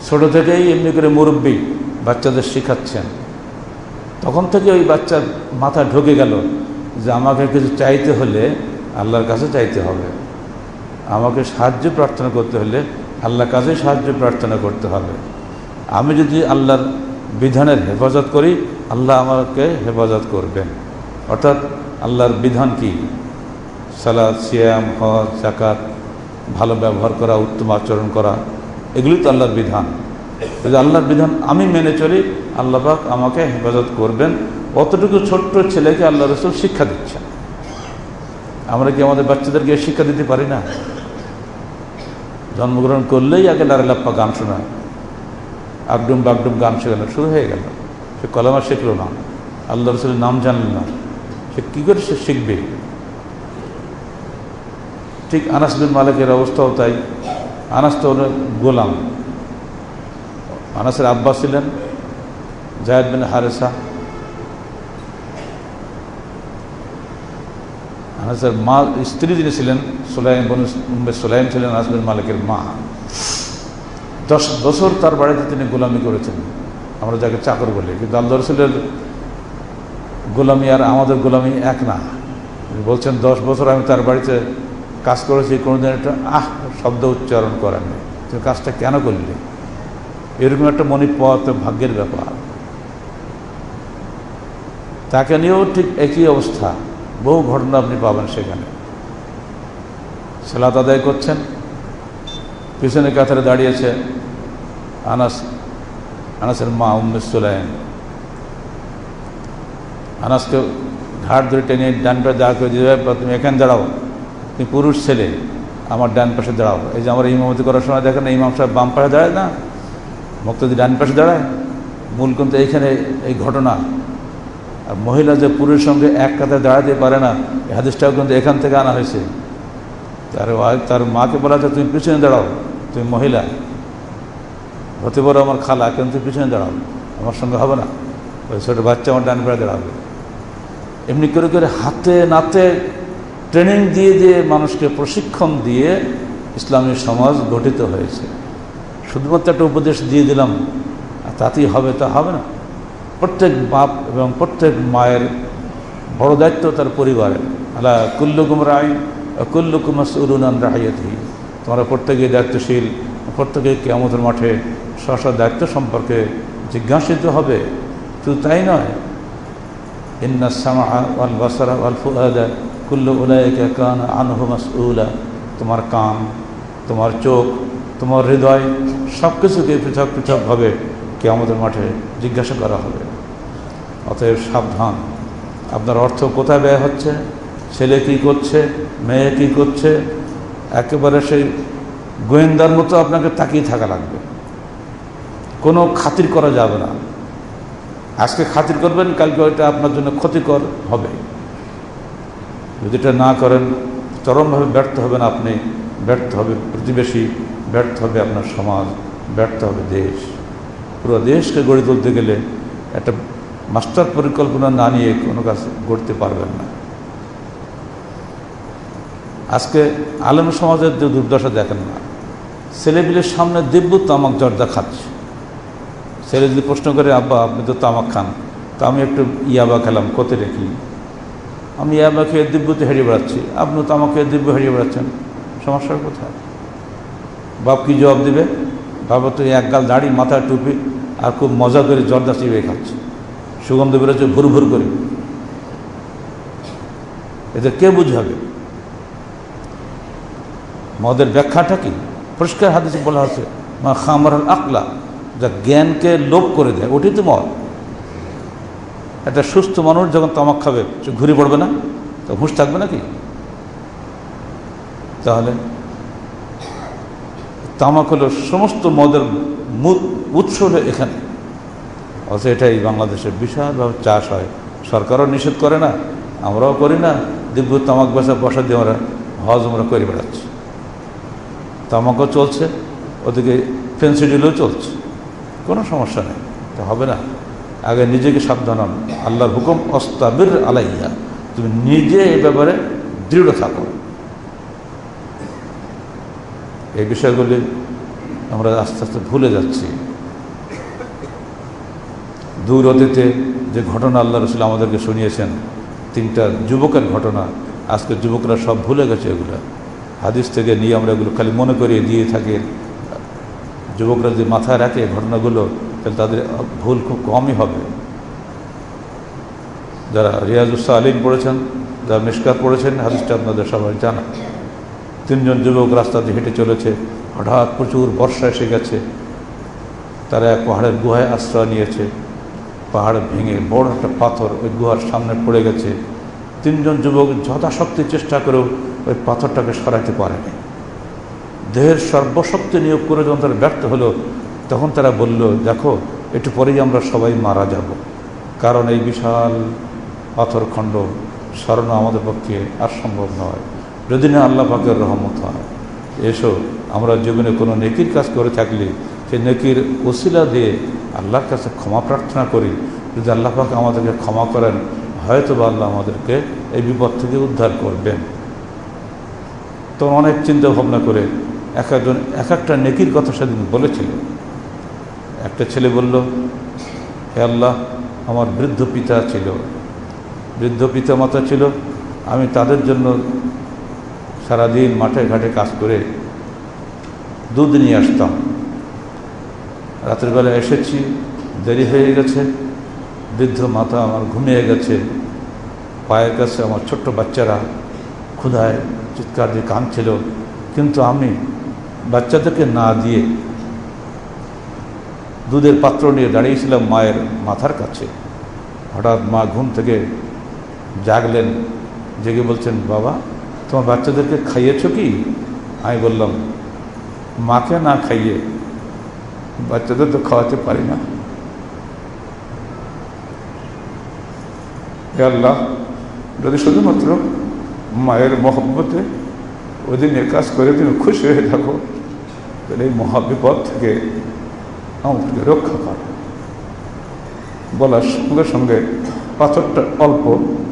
S1: ছোট থেকেই এমনি করে মুরব্বী বাচ্চাদের শেখাচ্ছেন। তখন থেকে ওই বাচ্চার মাথা ঢুকে গেল যে আমাকে কিছু চাইতে হলে আল্লাহর কাছে চাইতে হবে। আমাকে সাহায্য প্রার্থনা করতে হলে আল্লাহর কাছে সাহায্য প্রার্থনা করতে হবে। আমি যদি আল্লাহর বিধানের হেফাজত করি, আল্লাহ আমাকে হেফাজত করবেন। অর্থাৎ আল্লাহর বিধান কি? সালাদ, সিয়াম, হজ জাকাত ভালো ব্যবহার করা, উত্তম আচরণ করা, এগুলি তো আল্লাহর বিধান। যদি আল্লাহর বিধান আমি মেনে চলি আল্লাহবাক আমাকে হেফাজত করবেন। অতটুকু ছোট্ট ছেলেকে আল্লাহ রসুল শিক্ষা দিচ্ছেন। আমরা কি আমাদের বাচ্চাদেরকে শিক্ষা দিতে পারি না? জন্মগ্রহণ করলেই আগে লারেলাপ্পা গান শোনা আগডুম বাগডুম গান শেখানো শুরু হয়ে গেল। সে কলামা শিখলো না, আল্লাহ রসুলের নাম জানল না, সে কী করে সে শিখবে? ঠিক আনাস বিন মালিকের অবস্থাও তাই। আনাস তো গোলাম। আনাসের আব্বা ছিলেন জায়দ বিন হারেসা। আনাসের মা, স্ত্রী যিনি ছিলেন, সোলাইম বন সোলাইম ছিলেন বিন মালিকের মা। দশ বছর তার বাড়িতে তিনি গোলামি করেছেন। আমরা যাকে চাকর বলি। কিন্তু আল্লাহ রসুলের গোলামি আর আমাদের গোলামি এক না। বলছেন, দশ বছর আমি তার বাড়িতে কাজ করেছি, কোনোদিন একটা আহ শব্দ উচ্চারণ করেননি তুমি কাজটা কেন করলি? এরকম একটা মনে পাওয়া তো ভাগ্যের ব্যাপার। তাকে নিয়েও ঠিক একই অবস্থা। বহু ঘটনা আপনি পাবেন সেখানে। সেলাত আদায় করছেন, পিছনে কাতারে দাঁড়িয়েছে আনাস, আনাসের মা উম্মে সুলাইম। আনাসকে ঘাট ধরে টেনে ডান পাশে দাঁড় করে দিয়ে তুমি এখানে দাঁড়াও, তুমি পুরুষ ছেলে, আমার ডান পাশে দাঁড়াও। এই যে আমার ইমামতি করার সময় দেখেন না, ইমাম সাহেব বাম পাশে দাঁড়ায় না মুক্তি ডান পাশে দাঁড়ায়। মূল কিন্তু এইখানে এই ঘটনা। মহিলা যে পুরুষের সঙ্গে এক কাতায় দাঁড়াতে পারে না হাদিসটাও কিন্তু এখান থেকে আনা হয়েছে। তার তার মাকে বলা যায় তুমি পিছনে দাঁড়াও, তুমি মহিলা। হতে পারো আমার খালা, কিন্তু পিছনে দাঁড়াও, আমার সঙ্গে হবে না। ওই ছোটো বাচ্চা আমার ডান পাড়ে দাঁড়াবে। এমনি করে করে হাতে নাতে ট্রেনিং দিয়ে দিয়ে মানুষকে প্রশিক্ষণ দিয়ে ইসলামী সমাজ গঠিত হয়েছে। শুধুমাত্র একটা উপদেশ দিয়ে দিলাম, আর তাতেই হবে, তা হবে না। প্রত্যেক বাপ এবং প্রত্যেক মায়ের বড় দায়িত্ব তার পরিবারের। আলা কুল্লুকুম রায় কুল্লুকুম উলুনান রাহাইয়াতি তোমরা প্রত্যেকেই দায়িত্বশীল প্রত্যেকে কেমতের মাঠে স্ব দায়িত্ব সম্পর্কে জিজ্ঞাসিত হবে। শুধু তাই নয় কুল্লু তোমার কান, তোমার চোখ, তোমার হৃদয় সব কিছুকে পৃথক পৃথকভাবে কে আমাদের মাঠে জিজ্ঞাসা করা হবে। অতএব সাবধান। আপনার অর্থ কোথায় ব্যয় হচ্ছে? ছেলে কী করছে? মেয়ে কী করছে? একেবারে সেই গোয়েন্দার মতো আপনাকে তাকিয়ে থাকা লাগবে। কোনো খাতির করা যাবে না। আজকে খাতির করবেন, কালকে ওইটা আপনার জন্য ক্ষতিকর হবে। যদি এটা না করেন, চরমভাবে ব্যর্থ হবেন আপনি। ব্যর্থ হবে প্রতিবেশী, ব্যর্থ হবে আপনার সমাজ, ব্যর্থ হবে দেশ। পুরো দেশকে গড়ে তুলতে গেলে একটা মাস্টার পরিকল্পনা না নিয়ে কোনো কাজ গড়তে পারবেন না। আজকে আলম সমাজের যে দুর্দশা দেখেন না ছেলেপিলের সামনে দিব্য তামাক জর্দা খাচ্ছে। ছেলে যদি প্রশ্ন করে, আব্বা, আপনি তো তামাক খান, তো আমি একটু ইয়াবা খেলাম কত রেখি আমি আমাকে দিব্যতে হারিয়ে বেড়াচ্ছি আপনি তো আমাকে দিব্য হারিয়ে বেড়াচ্ছেন, সমস্যার কোথায় বাপ কি জবাব দিবে? বাবা তো এক গাল দাড়ি মাথায় টুপি আর খুব মজা করে জর্দা চিবিয়ে খাচ্ছে। সুগন্ধ বেরোচ্ছে ভুর ভুর করে। এদের কে বুঝাবে? মদের ব্যাখ্যাটা কি? পরিষ্কার হাদিসে বলা হচ্ছে মা খামার আকলা যা জ্ঞানকে লোপ করে দেয় ওটি তো মদ। একটা সুস্থ মানুষ যখন তামাক খাবে, সে ঘুরে পড়বে না? তো হুঁশ থাকবে নাকি? তাহলে তামাক হলো সমস্ত মদের উৎস হলো এখানে। অথচ এটাই বাংলাদেশের বিশালভাবে চাষ হয়। সরকারও নিষেধ করে না, আমরাও করি না। দিব্য তামাক বেসা বসা দিয়ে আমরা হজ আমরা করে বেড়াচ্ছি। তামাকও চলছে, ওদিকে ফেন্সিডিলও চলছে। কোনো সমস্যা নেই, তো হবে না। আগে নিজেকে সাবধান হন। আল্লাহর হুকুম, অস্তাবির আলাইয়া তুমি নিজে এই ব্যাপারে দৃঢ় থাকো। এই বিষয়গুলি আমরা আস্তে আস্তে ভুলে যাচ্ছি। দূর অতীতে যে ঘটনা আল্লাহ রসুল আমাদেরকে শুনিয়েছেন, তিনটা যুবকের ঘটনা, আজকে যুবকরা সব ভুলে গেছে এগুলো। হাদিস থেকে নিয়ে আমরা এগুলো খালি মনে করিয়ে দিয়ে থাকি। যুবকরা যদি মাথায় রাখে ঘটনাগুলো, তাহলে তাদের ভুল খুব কমই হবে। যারা রিয়াজুসা আলিম পড়েছেন, যারা মিসকাত পড়েছেন, হাদিসটা আপনাদের সবাই জানা। তিনজন যুবক রাস্তা দিয়ে হেঁটে চলেছে। হঠাৎ প্রচুর বর্ষা এসে গেছে। তারা এক পাহাড়ের গুহায় আশ্রয় নিয়েছে। পাহাড় ভেঙে বড় একটা পাথর ওই গুহার সামনে পড়ে গেছে। তিনজন যুবক যথাশক্তি চেষ্টা করেও ওই পাথরটাকে সরাতে পারেনি। দেহের সর্বশক্তি নিয়োগ করে যখন তারা ব্যর্থ হলো, তখন তারা বলল, দেখো একটু পরেই আমরা সবাই মারা যাব। কারণ এই বিশাল পাথরখণ্ড সরানো আমাদের পক্ষে আর সম্ভব নয়। যদি না আল্লাহ পাকের রহমত হয়। এসো, আমরা জীবনে কোনো নেকির কাজ করে থাকলে সেই নেকির ওসিলা দিয়ে আল্লাহর কাছে ক্ষমা প্রার্থনা করি। যদি আল্লাহ পাক আমাদেরকে ক্ষমা করেন হয়তো বা আল্লাহ আমাদেরকে এই বিপদ থেকে উদ্ধার করবেন। তখন অনেক চিন্তা ভাবনা করে এক একজন, এক একটা নেকির কথা সেদিন বলেছিল। একটা ছেলে বলল, হে আল্লাহ, আমার বৃদ্ধ পিতা ছিল। বৃদ্ধ পিতা মাতা ছিল, আমি তাদের জন্য সারাদিন মাঠে ঘাটে কাজ করে দুধ নিয়ে আসতাম। রাতের বেলা এসেছি, দেরি হয়ে গেছে, বৃদ্ধ মাথা আমার ঘুমিয়ে গেছে। পায়ের কাছে আমার ছোট্ট বাচ্চারা ক্ষুধায় চিৎকার দিয়ে কাঁদছিল, কিন্তু আমি বাচ্চাদেরকে না দিয়ে দুধের পাত্র নিয়ে দাঁড়িয়েছিলাম মায়ের মাথার কাছে। হঠাৎ মা ঘুম থেকে জাগলেন, জেগে বলছেন, বাবা তোমার বাচ্চাদেরকে খাইয়েছ কি? আমি বললাম, মাকে না খাইয়ে বাচ্চাদের তো খাওয়াতে পারি না। আল্লাহ, যদি শুধুমাত্র মায়ের মহব্বতে ওই দিন কাজ করে তুমি খুশি হয়ে থাকো, তাহলে এই মহাবিপদ থেকে আমাদেরকে রক্ষা কর। বলার সঙ্গে সঙ্গে পাথরটা অল্প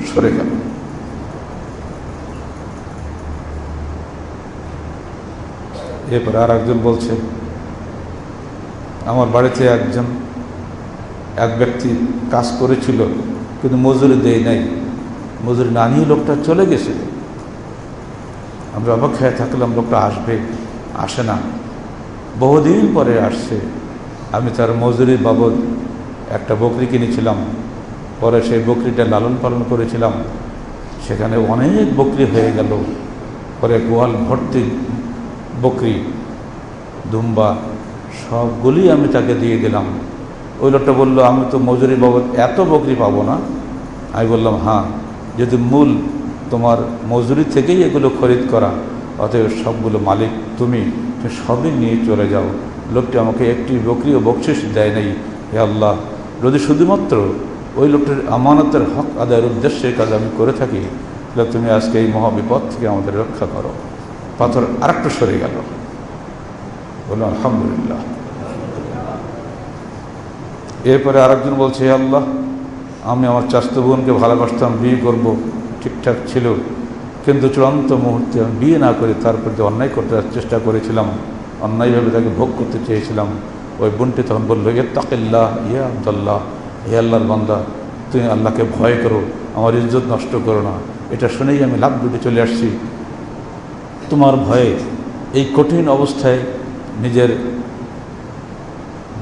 S1: সরে গেল। এরপরে আর একজন বলছে, আমার বাড়িতে একজন, এক ব্যক্তি কাজ করেছিল, কিন্তু মজুরি দেয় নাই। মজুরি না নিয়ে লোকটা চলে গেছে আমরা অপেক্ষায় থাকলাম, লোকটা আসবে, আসে না। বহুদিন পরে আসছে। আমি তার মজুরির বাবদ একটা বকরি কিনেছিলাম। পরে সেই বকরিটা লালন পালন করেছিলাম। সেখানে অনেক বকরি হয়ে গেল। পরে গোয়াল ভর্তি বকরি, দুম্বা, সবগুলি আমি তাকে দিয়ে দিলাম। ওই লোকটা বলল, আমি তো মজুরি বাবদ এত বকরি পাবো না। আমি বললাম হ্যাঁ যদি মূল তোমার মজুরি থেকেই এগুলো খরিদ করা, অতএব সবগুলো মালিক তুমি সবই নিয়ে চলে যাও। লোকটি আমাকে একটি বকরিও বকশিস দেয় নাই, হে আল্লাহ। যদি শুধুমাত্র ওই লোকটির আমানতের হক আদায়ের উদ্দেশ্যে কাজ আমি করে থাকি, তাহলে তুমি আজকে এই মহাবিপদ থেকে আমাদের রক্ষা করো। পাথর আরেকটু সরে গেল। বললাম আলহামদুলিল্লাহ। এরপরে আরেকজন বলছে আল্লাহ, আমি আমার চাস্ত বোনকে ভালোবাসতাম, বিয়ে করব, ঠিকঠাক ছিল। কিন্তু চূড়ান্ত মুহূর্তে আমি বিয়ে না করে তার প্রতি অন্যায় করতে চেষ্টা করেছিলাম। অন্যায়ভাবে তাকে ভোগ করতে চেয়েছিলাম। ওই বোনটি তখন বলল ইয়ে তাকিল্লাহ ইয়ে আবদাল্লাহ, হে আল্লাহর বান্দা, তুমি আল্লাহকে ভয় করো, আমার ইজ্জত নষ্ট করো না। এটা শুনেই আমি লাভ দুটি চলে আসছি। তোমার ভয়ে এই কঠিন অবস্থায় নিজের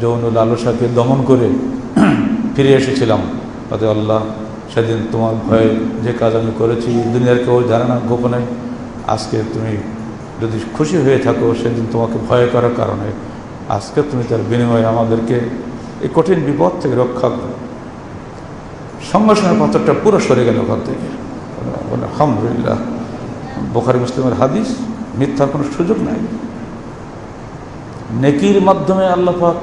S1: যৌন লালসাকে দমন করে ফিরে এসেছিলাম। তাতে আল্লাহ সেদিন তোমার ভয়ে যে কাজ আমি করেছি, দুনিয়ার কেউ জানে না, গোপনে আজকে তুমি যদি খুশি হয়ে থাকো, সেদিন তোমাকে ভয় করার কারণে আজকে তুমি তার বিনিময়ে আমাদেরকে এই কঠিন বিপদ থেকে রক্ষা করো। সঙ্গে সঙ্গে পাথরটা পুরো সরে গেল ওখান থেকে। আলহামদুলিল্লাহ। বোখারি মুসলিমের হাদিস, মিথ্যার কোনো সুযোগ নাই। নেকির মাধ্যমে আল্লাহ পাক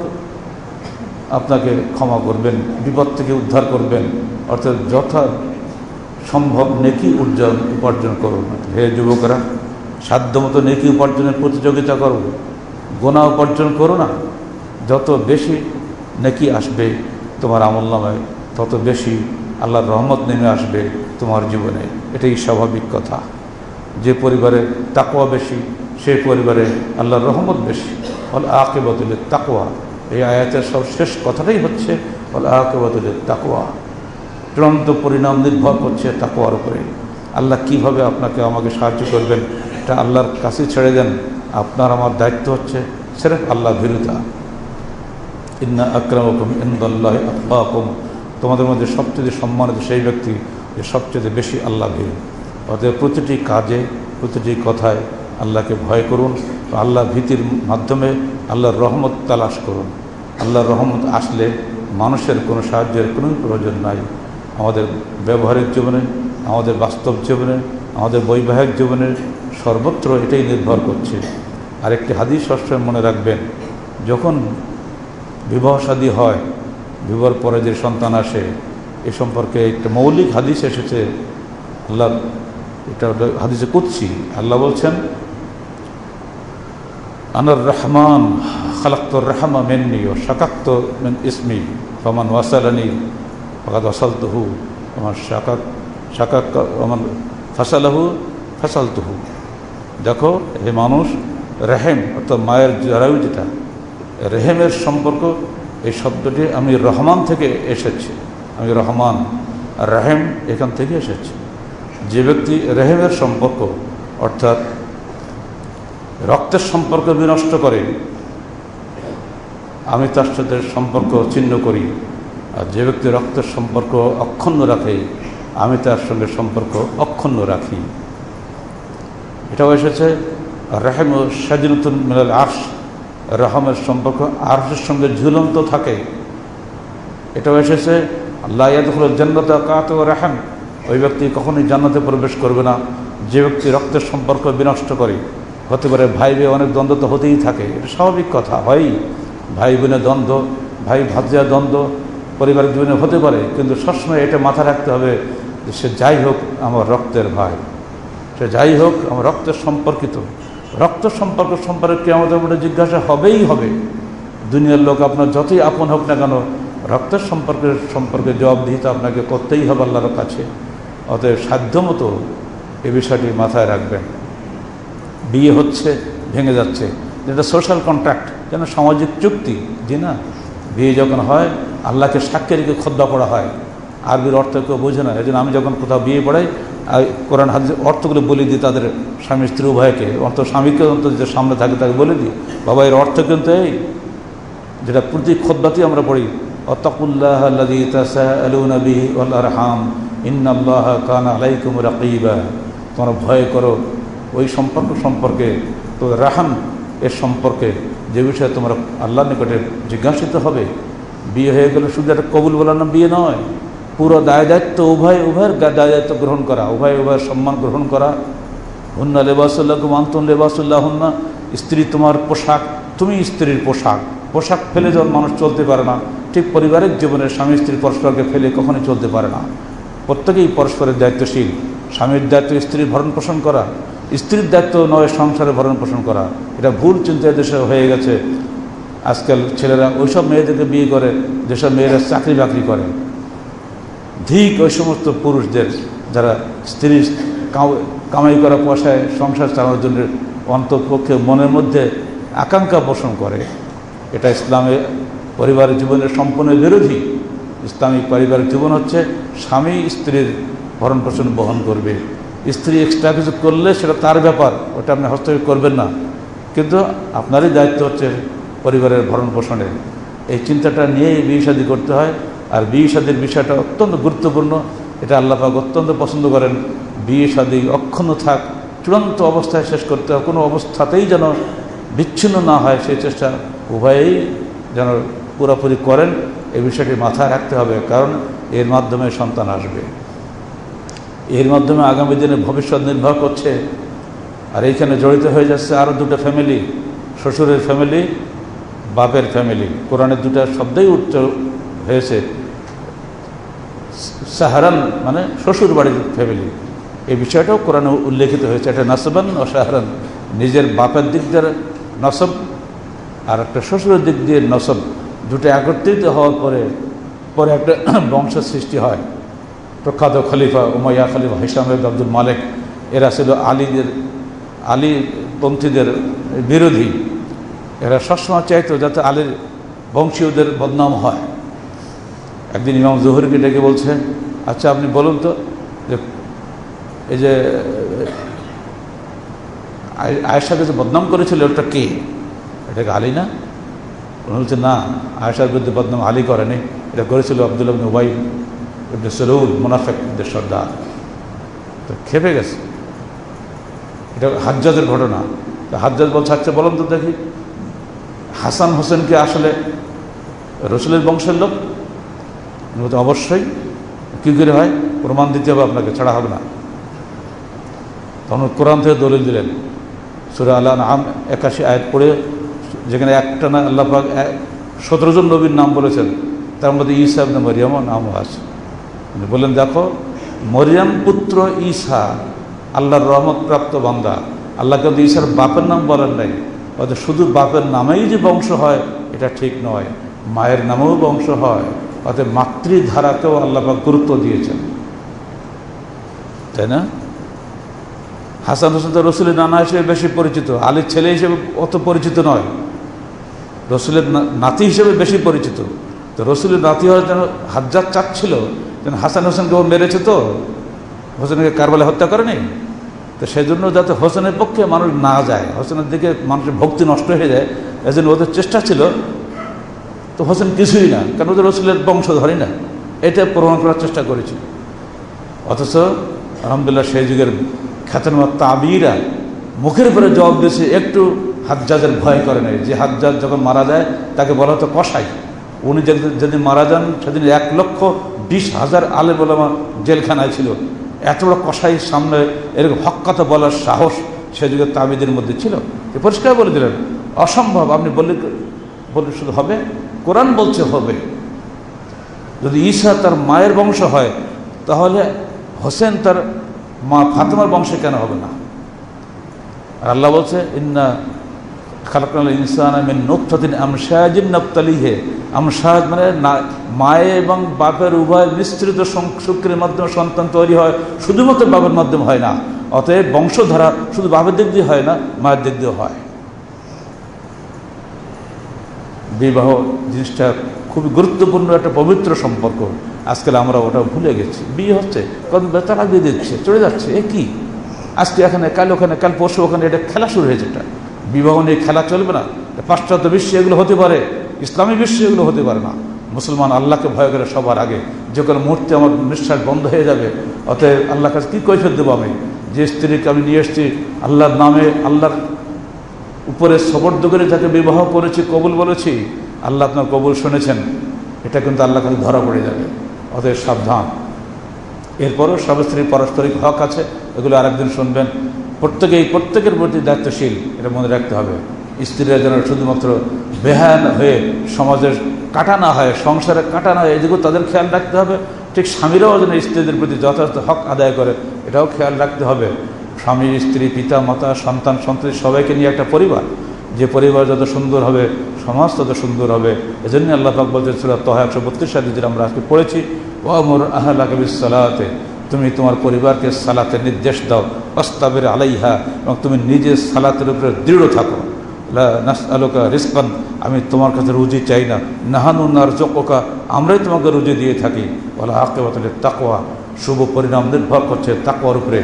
S1: আপনাকে ক্ষমা করবেন, বিপদ থেকে উদ্ধার করবেন, অর্থাৎ যথা সম্ভব নেকি উর্জন উপার্জন করুন। হে যুবকরা, সাধ্যমতো নেকি উপার্জনের প্রতিযোগিতা করো, গোনা উপার্জন করো না। যত বেশি নেকি আসবে তোমার আমল নামায়, তত বেশি আল্লাহর রহমত নেমে আসবে তোমার জীবনে। এটাই স্বাভাবিক কথা। যে পরিবারে তাকোয়া বেশি, সেই পরিবারে আল্লাহর রহমত বেশি। আকে বদলে তাকোয়া এই আয়াতের সব শেষ কথাটাই হচ্ছে আকে বদলে তাকোয়া চূড়ান্ত পরিণাম নির্ভর করছে তাকোয়ার উপরে আল্লাহ কীভাবে আপনাকে আমাকে সাহায্য করবেন, এটা আল্লাহর কাছে ছেড়ে দেন, আপনার আমার দায়িত্ব হচ্ছে সেরেফ আল্লাহ ভীরুতা ইন্না আকরামকুম ইন্দাল্লাহ আল্লাহকুম তোমাদের মধ্যে সবচেয়ে সম্মানিত সেই ব্যক্তি যে সবচেয়ে বেশি আল্লাহ ভীরু। অতএব প্রতিটি কাজে, প্রতিটি কথায় আল্লাহকে ভয় করুন, আল্লাহ ভীতির মাধ্যমে আল্লাহর রহমত তালাশ করুন। আল্লাহর রহমত আসলে মানুষের কোনো সাহায্যের কোনো প্রয়োজন নাই। আমাদের ব্যবহারিক জীবনে, আমাদের বাস্তব জীবনে, আমাদের বৈবাহিক জীবনে সর্বত্র এটাই নির্ভর করছে। আরেকটি হাদিস সবসময় মনে রাখবেন, যখন বিবাহ শাদী হয়, বিবাহর পরে যে সন্তান আসে, এ সম্পর্কে একটা মৌলিক হাদিস এসেছে আল্লাহ এটা হাদিসে কুচ্ছি আল্লাহ বলছেন আনার রহমান খালাক্ত রহমা মেননি ও শাকাক্ত মেন ইসমি, ফমান ওয়াসালানি ফকাত ওয়াসালতুহু আমার শাকাক শাকাক আমার ফাসালাহু ফাসালতুহু। দেখো, হে মানুষ, রেহেম অর্থাৎ মায়ের জরায়ু যেটা, রেহেমের সম্পর্ক, এই শব্দটি আমি রহমান থেকে এসেছি। আমি রহমান রেহেম এখান থেকে এসেছে। যে ব্যক্তি রেহেমের সম্পর্ক, অর্থাৎ রক্তের সম্পর্ক বিনষ্ট করে, আমি তার সাথে সম্পর্ক ছিন্ন করি, আর যে ব্যক্তি রক্তের সম্পর্ক অক্ষুণ্ণ রাখে, আমি তার সঙ্গে সম্পর্ক অক্ষুণ্ণ রাখি। এটাও এসেছে, রেহেম সাজিনতুন মিলাল আর্শ, রহমের সম্পর্ক আর্শের সঙ্গে ঝুলন্ত থাকে। এটাও এসেছে আল্লাহ ইয়াদুল জান্নাত কাত ও রেহেম ওই ব্যক্তি কখনোই জান্নাতে প্রবেশ করবে না। যে ব্যক্তি রক্তের সম্পর্ক বিনষ্ট করে, হতে পারে ভাই বে অনেক দ্বন্দ্ব তো হতেই থাকে, এটা স্বাভাবিক কথা হয়ই ভাই বোনের দ্বন্দ্ব, ভাই ভাজ্যা দ্বন্দ্ব, পরিবারের জীবনে হতে পারে, কিন্তু সবসময় এটা মাথা রাখতে হবে যে সে যাই হোক আমার রক্তের ভাই। সে যাই হোক আমার রক্তের সম্পর্কিত। রক্ত সম্পর্ক সম্পর্কে আমাদের মধ্যে জিজ্ঞাসা হবেই হবে। দুনিয়ার লোক আপনার যতই আপন হোক না কেন, রক্তের সম্পর্কের সম্পর্কে জবাবদিহিতা আপনাকে করতেই হবে আল্লাহর কাছে। অতএব সাধ্যমতো এ বিষয়টি মাথায় রাখবেন। বিয়ে হচ্ছে, ভেঙে যাচ্ছে। যেটা সোশ্যাল কন্ট্রাক্ট যেন সামাজিক চুক্তি যে না? বিয়ে যখন হয়, আল্লাহকে সাক্ষী রেখে খদ্দা করা হয়। আরবির অর্থ কেউ বোঝে না। এই আমি যখন কোথাও বিয়ে পড়াই কোরআন হাদিস অর্থগুলো বলে দিই তাদের স্বামী স্ত্রী উভয়কে। অর্থ স্বামীকে অন্তত যে সামনে থাকে তাকে বলে দিই। বাবা, এর অর্থ কিন্তু এই, যেটা প্রতি খোদ্বাতেই আমরা পড়ি অতকুল্লাহ হাম ইন্নাল্লাহ কান আলাইকুম রাকিবা। তোমরা ভয় করো, ওই সম্পর্ক সম্পর্কে তো রাহান এর সম্পর্কে, যে বিষয়ে তোমরা আল্লাহ নিকটে জিজ্ঞাসিত হবে। বিয়ে হয়ে গেলে শুধু একটা কবুল বলার না, বিয়ে নয়। পুরো দায় দায়িত্ব উভয়, উভয়ের দায় দায়িত্ব গ্রহণ করা, উভয়, উভয়ের সম্মান গ্রহণ করা। হুন্না লেবাসুল্লাহ মান্তন লেবাসুল্লাহ হুন্না স্ত্রী তোমার পোশাক, তুমি স্ত্রীর পোশাক। পোশাক ফেলে যখন মানুষ চলতে পারে না। ঠিক পারিবারিক জীবনের স্বামী স্ত্রী পরস্পরকে ফেলে কখনোই চলতে পারে না। প্রত্যেকেই পরস্পরের দায়িত্বশীল। স্বামীর দায়িত্ব স্ত্রীর ভরণ পোষণ করা, স্ত্রীর দায়িত্ব নয় সংসারে ভরণ পোষণ করা। এটা ভুল চিন্তা দেশে হয়ে গেছে। আজকাল ছেলেরা ওইসব মেয়েদেরকে বিয়ে করে, যেসব মেয়েরা চাকরি বাকরি করে। ধিক ওই সমস্ত পুরুষদের যারা স্ত্রী কামাই করা পয়সায় সংসার চালানোর জন্য অন্তপক্ষে মনের মধ্যে আকাঙ্ক্ষা পোষণ করে, এটা ইসলামে পরিবারের জীবনের সম্পূর্ণ বিরোধী। ইসলামিক পারিবারিক জীবন হচ্ছে স্বামী স্ত্রীর ভরণ পোষণ বহন করবে। স্ত্রী এক্সট্রা কিছু করলে সেটা তার ব্যাপার, ওটা আপনি হস্তক্ষেপ করবেন না। কিন্তু আপনারই দায়িত্ব হচ্ছে পরিবারের ভরণ পোষণের এই চিন্তাটা নিয়ে বিয়ে করতে হয়। আর বিয়ে শাদীর বিষয়টা অত্যন্ত গুরুত্বপূর্ণ। এটা আল্লাপাক অত্যন্ত পছন্দ করেন। বিয়ে শাদী অক্ষুণ্ণ থাক, চূড়ান্ত অবস্থায় শেষ করতে হয়। কোনো অবস্থাতেই যেন বিচ্ছিন্ন না হয় সেই চেষ্টা উভয়েই যেন পুরোপুরি করেন, এই বিষয়টি মাথায় রাখতে হবে, কারণ এর মাধ্যমে সন্তান আসবে। এর মাধ্যমে আগামী দিনে ভবিষ্যৎ নির্ভর করছে। আর এইখানে জড়িত হয়ে যাচ্ছে আরও দুটো ফ্যামিলি শ্বশুরের ফ্যামিলি বাপের ফ্যামিলি কোরআনের দুটা শব্দই উচ্চ হয়েছে। সাহারান মানে শ্বশুর বাড়ির ফ্যামিলি এই বিষয়টাও কোরআনে উল্লেখিত হয়েছে। এটা নাসবান ও সাহারান। নিজের বাপের দিক দিয়ে নসব আর একটা শ্বশুরের দিক দিয়ে নসব। দুটো একত্রিত হওয়ার পরে পরে একটা বংশ সৃষ্টি হয়। প্রখ্যাত খলিফা উমাইয়া খলিফা হিসাম আব্দুল মালেক, এরা ছিল আলীদের, আলী পন্থীদের বিরোধী। এরা সবসময় চাইতো যাতে আলীর বংশীয়দের বদনাম হয়। একদিন ইমাম জহুরকে ডেকে বলছে আচ্ছা আপনি বলুন তো যে, এই যে আয়েশাকে যে বদনাম করেছিল, ওটা কে? এটাকে আলী না? বলছে, না, আয়েশার বিরুদ্ধে বদনাম আলী করেনি। এটা করেছিল আবদুল্লাহ উবাই ইবনে সরুল মোনাফেকদের সর্দার। তো খেপে গেছে। এটা হাজ্জাজের ঘটনা। তো হাজ্জাজ বলছে আচ্ছা বলুন তো দেখি, হাসান হোসেন হোসেনকে আসলে রসুলের বংশের লোক? অবশ্যই। কী করে হয়? প্রমাণ দিতে হবে আপনাকে, ছাড়া হবে না। তখন কোরআন থেকে দলিল দিলেন। সুরা আল্লাহ আম একাশি আয়াত পড়ে যেখানে একটা না, আল্লাহ পাক সতেরো জন নবীর নাম বলেছেন। তার মধ্যে ঈসা আবনে মরিয়ামও নামও আছে। বললেন, দেখো, মরিয়াম পুত্র ঈসা, আল্লাহর রহমত প্রাপ্ত বান্দা। আল্লাহ কিন্তু ঈশার বাপের নাম বলেন নাই। হয়তো শুধু বাপের নামেই যে বংশ হয়, এটা ঠিক নয়। মায়ের নামেও বংশ হয়। অর্থাৎ মাতৃধারাকেও আল্লাপাক গুরুত্ব দিয়েছেন। তাই না? হাসান হোসেন তো রসুলের নানা হিসেবে বেশি পরিচিত। আলীর ছেলে হিসেবে অত পরিচিত নয়। রসুলের নাতি হিসেবে বেশি পরিচিত। তো রসুলের নাতি হওয়ার যেন হাজ্জার চাচ্ছিল যেন হাসান হোসেনকে ও মেরেছে তো। হোসেনকে কারবালে হত্যা করেনি। তো সেই জন্য যাতে হোসেনের পক্ষে মানুষ না যায়, হোসেনের দিকে মানুষের ভক্তি নষ্ট হয়ে যায়, এজন্য ওদের চেষ্টা ছিল। তো হোসেন কিছুই না, কারণ ওদের রসুলের বংশধরই না। এটা প্রমাণ করার চেষ্টা করেছি। অথচ আলহামদুলিল্লাহ সেই যুগের খ্যাতনামা তাবিরা মুখের উপরে জবাব দিয়েছে, একটু হাজ্জাজের ভয় করে নাই। যে হাজ্জাজ যখন মারা যায়, তাকে বলা হতো কষাই উনি যেদিন মারা যান, সেদিন এক লক্ষ বিশ হাজার আলে বলামা জেলখানায় ছিল। এত বড় কষাই সামনে এরকম হক কথা বলার সাহস সে যুগে তাবিদের মধ্যে ছিল। পরিষ্কার বলে দিলেন, অসম্ভব, আপনি বললে বললে শুধু হবে, কোরআন বলছে হবে। যদি ঈশা তার মায়ের বংশ হয়, তাহলে হোসেন তার মা ফাতেমার বংশে কেন হবে না? আর আল্লাহ বলছে, ইন্না খালাকাল ইনসান আমশাজ মানে মায়ে এবং বাপের উভয় মিশ্রিত শুক্রের মাধ্যমে সন্তান তৈরি হয়। শুধুমাত্র বাপের মাধ্যমে হয় না। অতএব বংশধারা শুধু বাপের দিক দিয়ে হয় না, মায়ের দিক দিয়ে হয়। বিবাহ জিনিসটা খুবই গুরুত্বপূর্ণ একটা পবিত্র সম্পর্ক। আজকাল আমরা ওটা ভুলে গেছি। বিয়ে হচ্ছে, কত তারা দিয়ে দিচ্ছে, চলে যাচ্ছে, এ কি? আজকে এখানে, কাল ওখানে, কাল পরশু ওখানে, এটা খেলা শুরু হয়েছে এটা বিবাহ নিয়ে খেলা চলবে না পাশ্চাত্য বিশ্বে এগুলো হতে পারে, ইসলামী বিশ্বে এগুলো হতে পারে না। মুসলমান আল্লাহকে ভয় করে সবার আগে, যে কোনো মুহূর্তে আমার নিঃশ্বাস বন্ধ হয়ে যাবে, অতএব আল্লাহ কাছে কী কৈফের দেবো আমি? যে স্ত্রীকে আমি নিয়ে এসেছি, আল্লাহর নামে, আল্লাহর উপরে সবর্দ করে যাকে বিবাহ করেছি, কবুল বলেছি, আল্লাহ আপনার কবুল শুনেছেন, এটা কিন্তু আল্লাহ কাছে ধরা পড়ে যাবে, অতএব সাবধান। এরপরও সব স্ত্রীর পারস্পরিক হক আছে, এগুলো আরেকদিন শুনবেন। প্রত্যেকেই, প্রত্যেকের প্রতি দায়িত্বশীল, এটা মনে রাখতে হবে। স্ত্রীরা যেন শুধুমাত্র বেহান হয়ে সমাজের কাটা না হয় সংসারে কাটা না হয়, এদিকেও তাদের খেয়াল রাখতে হবে। ঠিক স্বামীরাও যেন স্ত্রীদের প্রতি যথাযথ হক আদায় করে, এটাও খেয়াল রাখতে হবে। স্বামী, স্ত্রী, পিতা, মাতা, সন্তান, সন্ততি, সবাইকে নিয়ে একটা পরিবার। যে পরিবার যত সুন্দর হবে, সমাজ তত সুন্দর হবে। এজন্য আল্লাহ পাক বলতে ছিল তহা একশো বত্রিশ সালে যেটা আমরা আজকে পড়েছি ও আমর আহ্লা কবির সালাতে। তুমি তোমার পরিবারকে সালাতে নির্দেশ দাও অস্তাবের আলাইহা, এবং তুমি নিজে সালাতের উপরে দৃঢ় থাকো। আলোকা রিস্কান আমি তোমার কাছে রুজি চাই না। নাহানু নার জোকা আমরাই তোমাকে রুজি দিয়ে থাকি। বলা আঁকে বাতলে তাকোয়া শুভ পরিণাম নির্ভর করছে তাকোয়ার উপরে।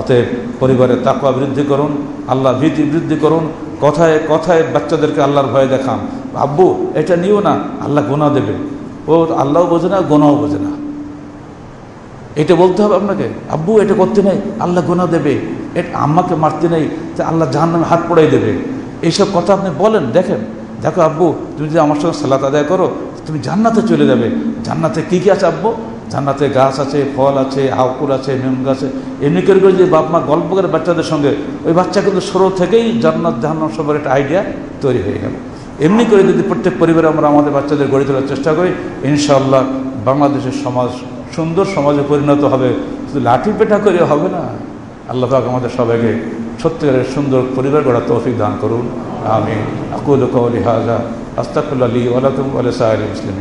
S1: অতএব পরিবারে তাকোয়া বৃদ্ধি করুন, আল্লাহ ভীতি বৃদ্ধি করুন, কথায় কথায় বাচ্চাদেরকে আল্লাহর ভয় দেখান। আব্বু, এটা নিও না, আল্লাহ গোনা দেবে। ও, আল্লাহও বোঝে না গোনাও বোঝে না। এটা বলতে হবে আপনাকে, আব্বু, এটা করতে নেই, আল্লাহ গোনা দেবে। এটা আম্মাকে মারতে নেই যে আল্লাহ জাহান নামে হাত পড়াই দেবে। এইসব কথা আপনি বলেন, দেখেন। দেখো, আব্বু, তুমি যদি আমার সঙ্গে সালাত আদায় করো, তুমি জান্নাতে চলে যাবে। জান্নাতে কী কী আছে, আব্বু? জান্নাতে গাছ আছে, ফল আছে, আউকুর আছে গাছ আছে। এমনি করে করে যে বাপ মা গল্প করে বাচ্চাদের সঙ্গে, ওই বাচ্চা কিন্তু শুরু থেকেই জান্নাত, জাহান্নাম সবার একটা আইডিয়া তৈরি হয়ে গেল। এমনি করে যদি প্রত্যেক পরিবারে আমরা আমাদের বাচ্চাদের গড়ে তোলার চেষ্টা করি, ইনশাআল্লাহ বাংলাদেশের সমাজ সুন্দর সমাজে পরিণত হবে। শুধু লাঠি পেটা করে হবে না। আল্লাহ পাক আমাদের সবাইকে সত্যিকারের সুন্দর পরিবার গড়া তৌফিক দান করুন। আমি আকুল কৌলি হাজা আস্তাকুল্লা আলী ওয়ালাকুম আলসাহ মুসলিম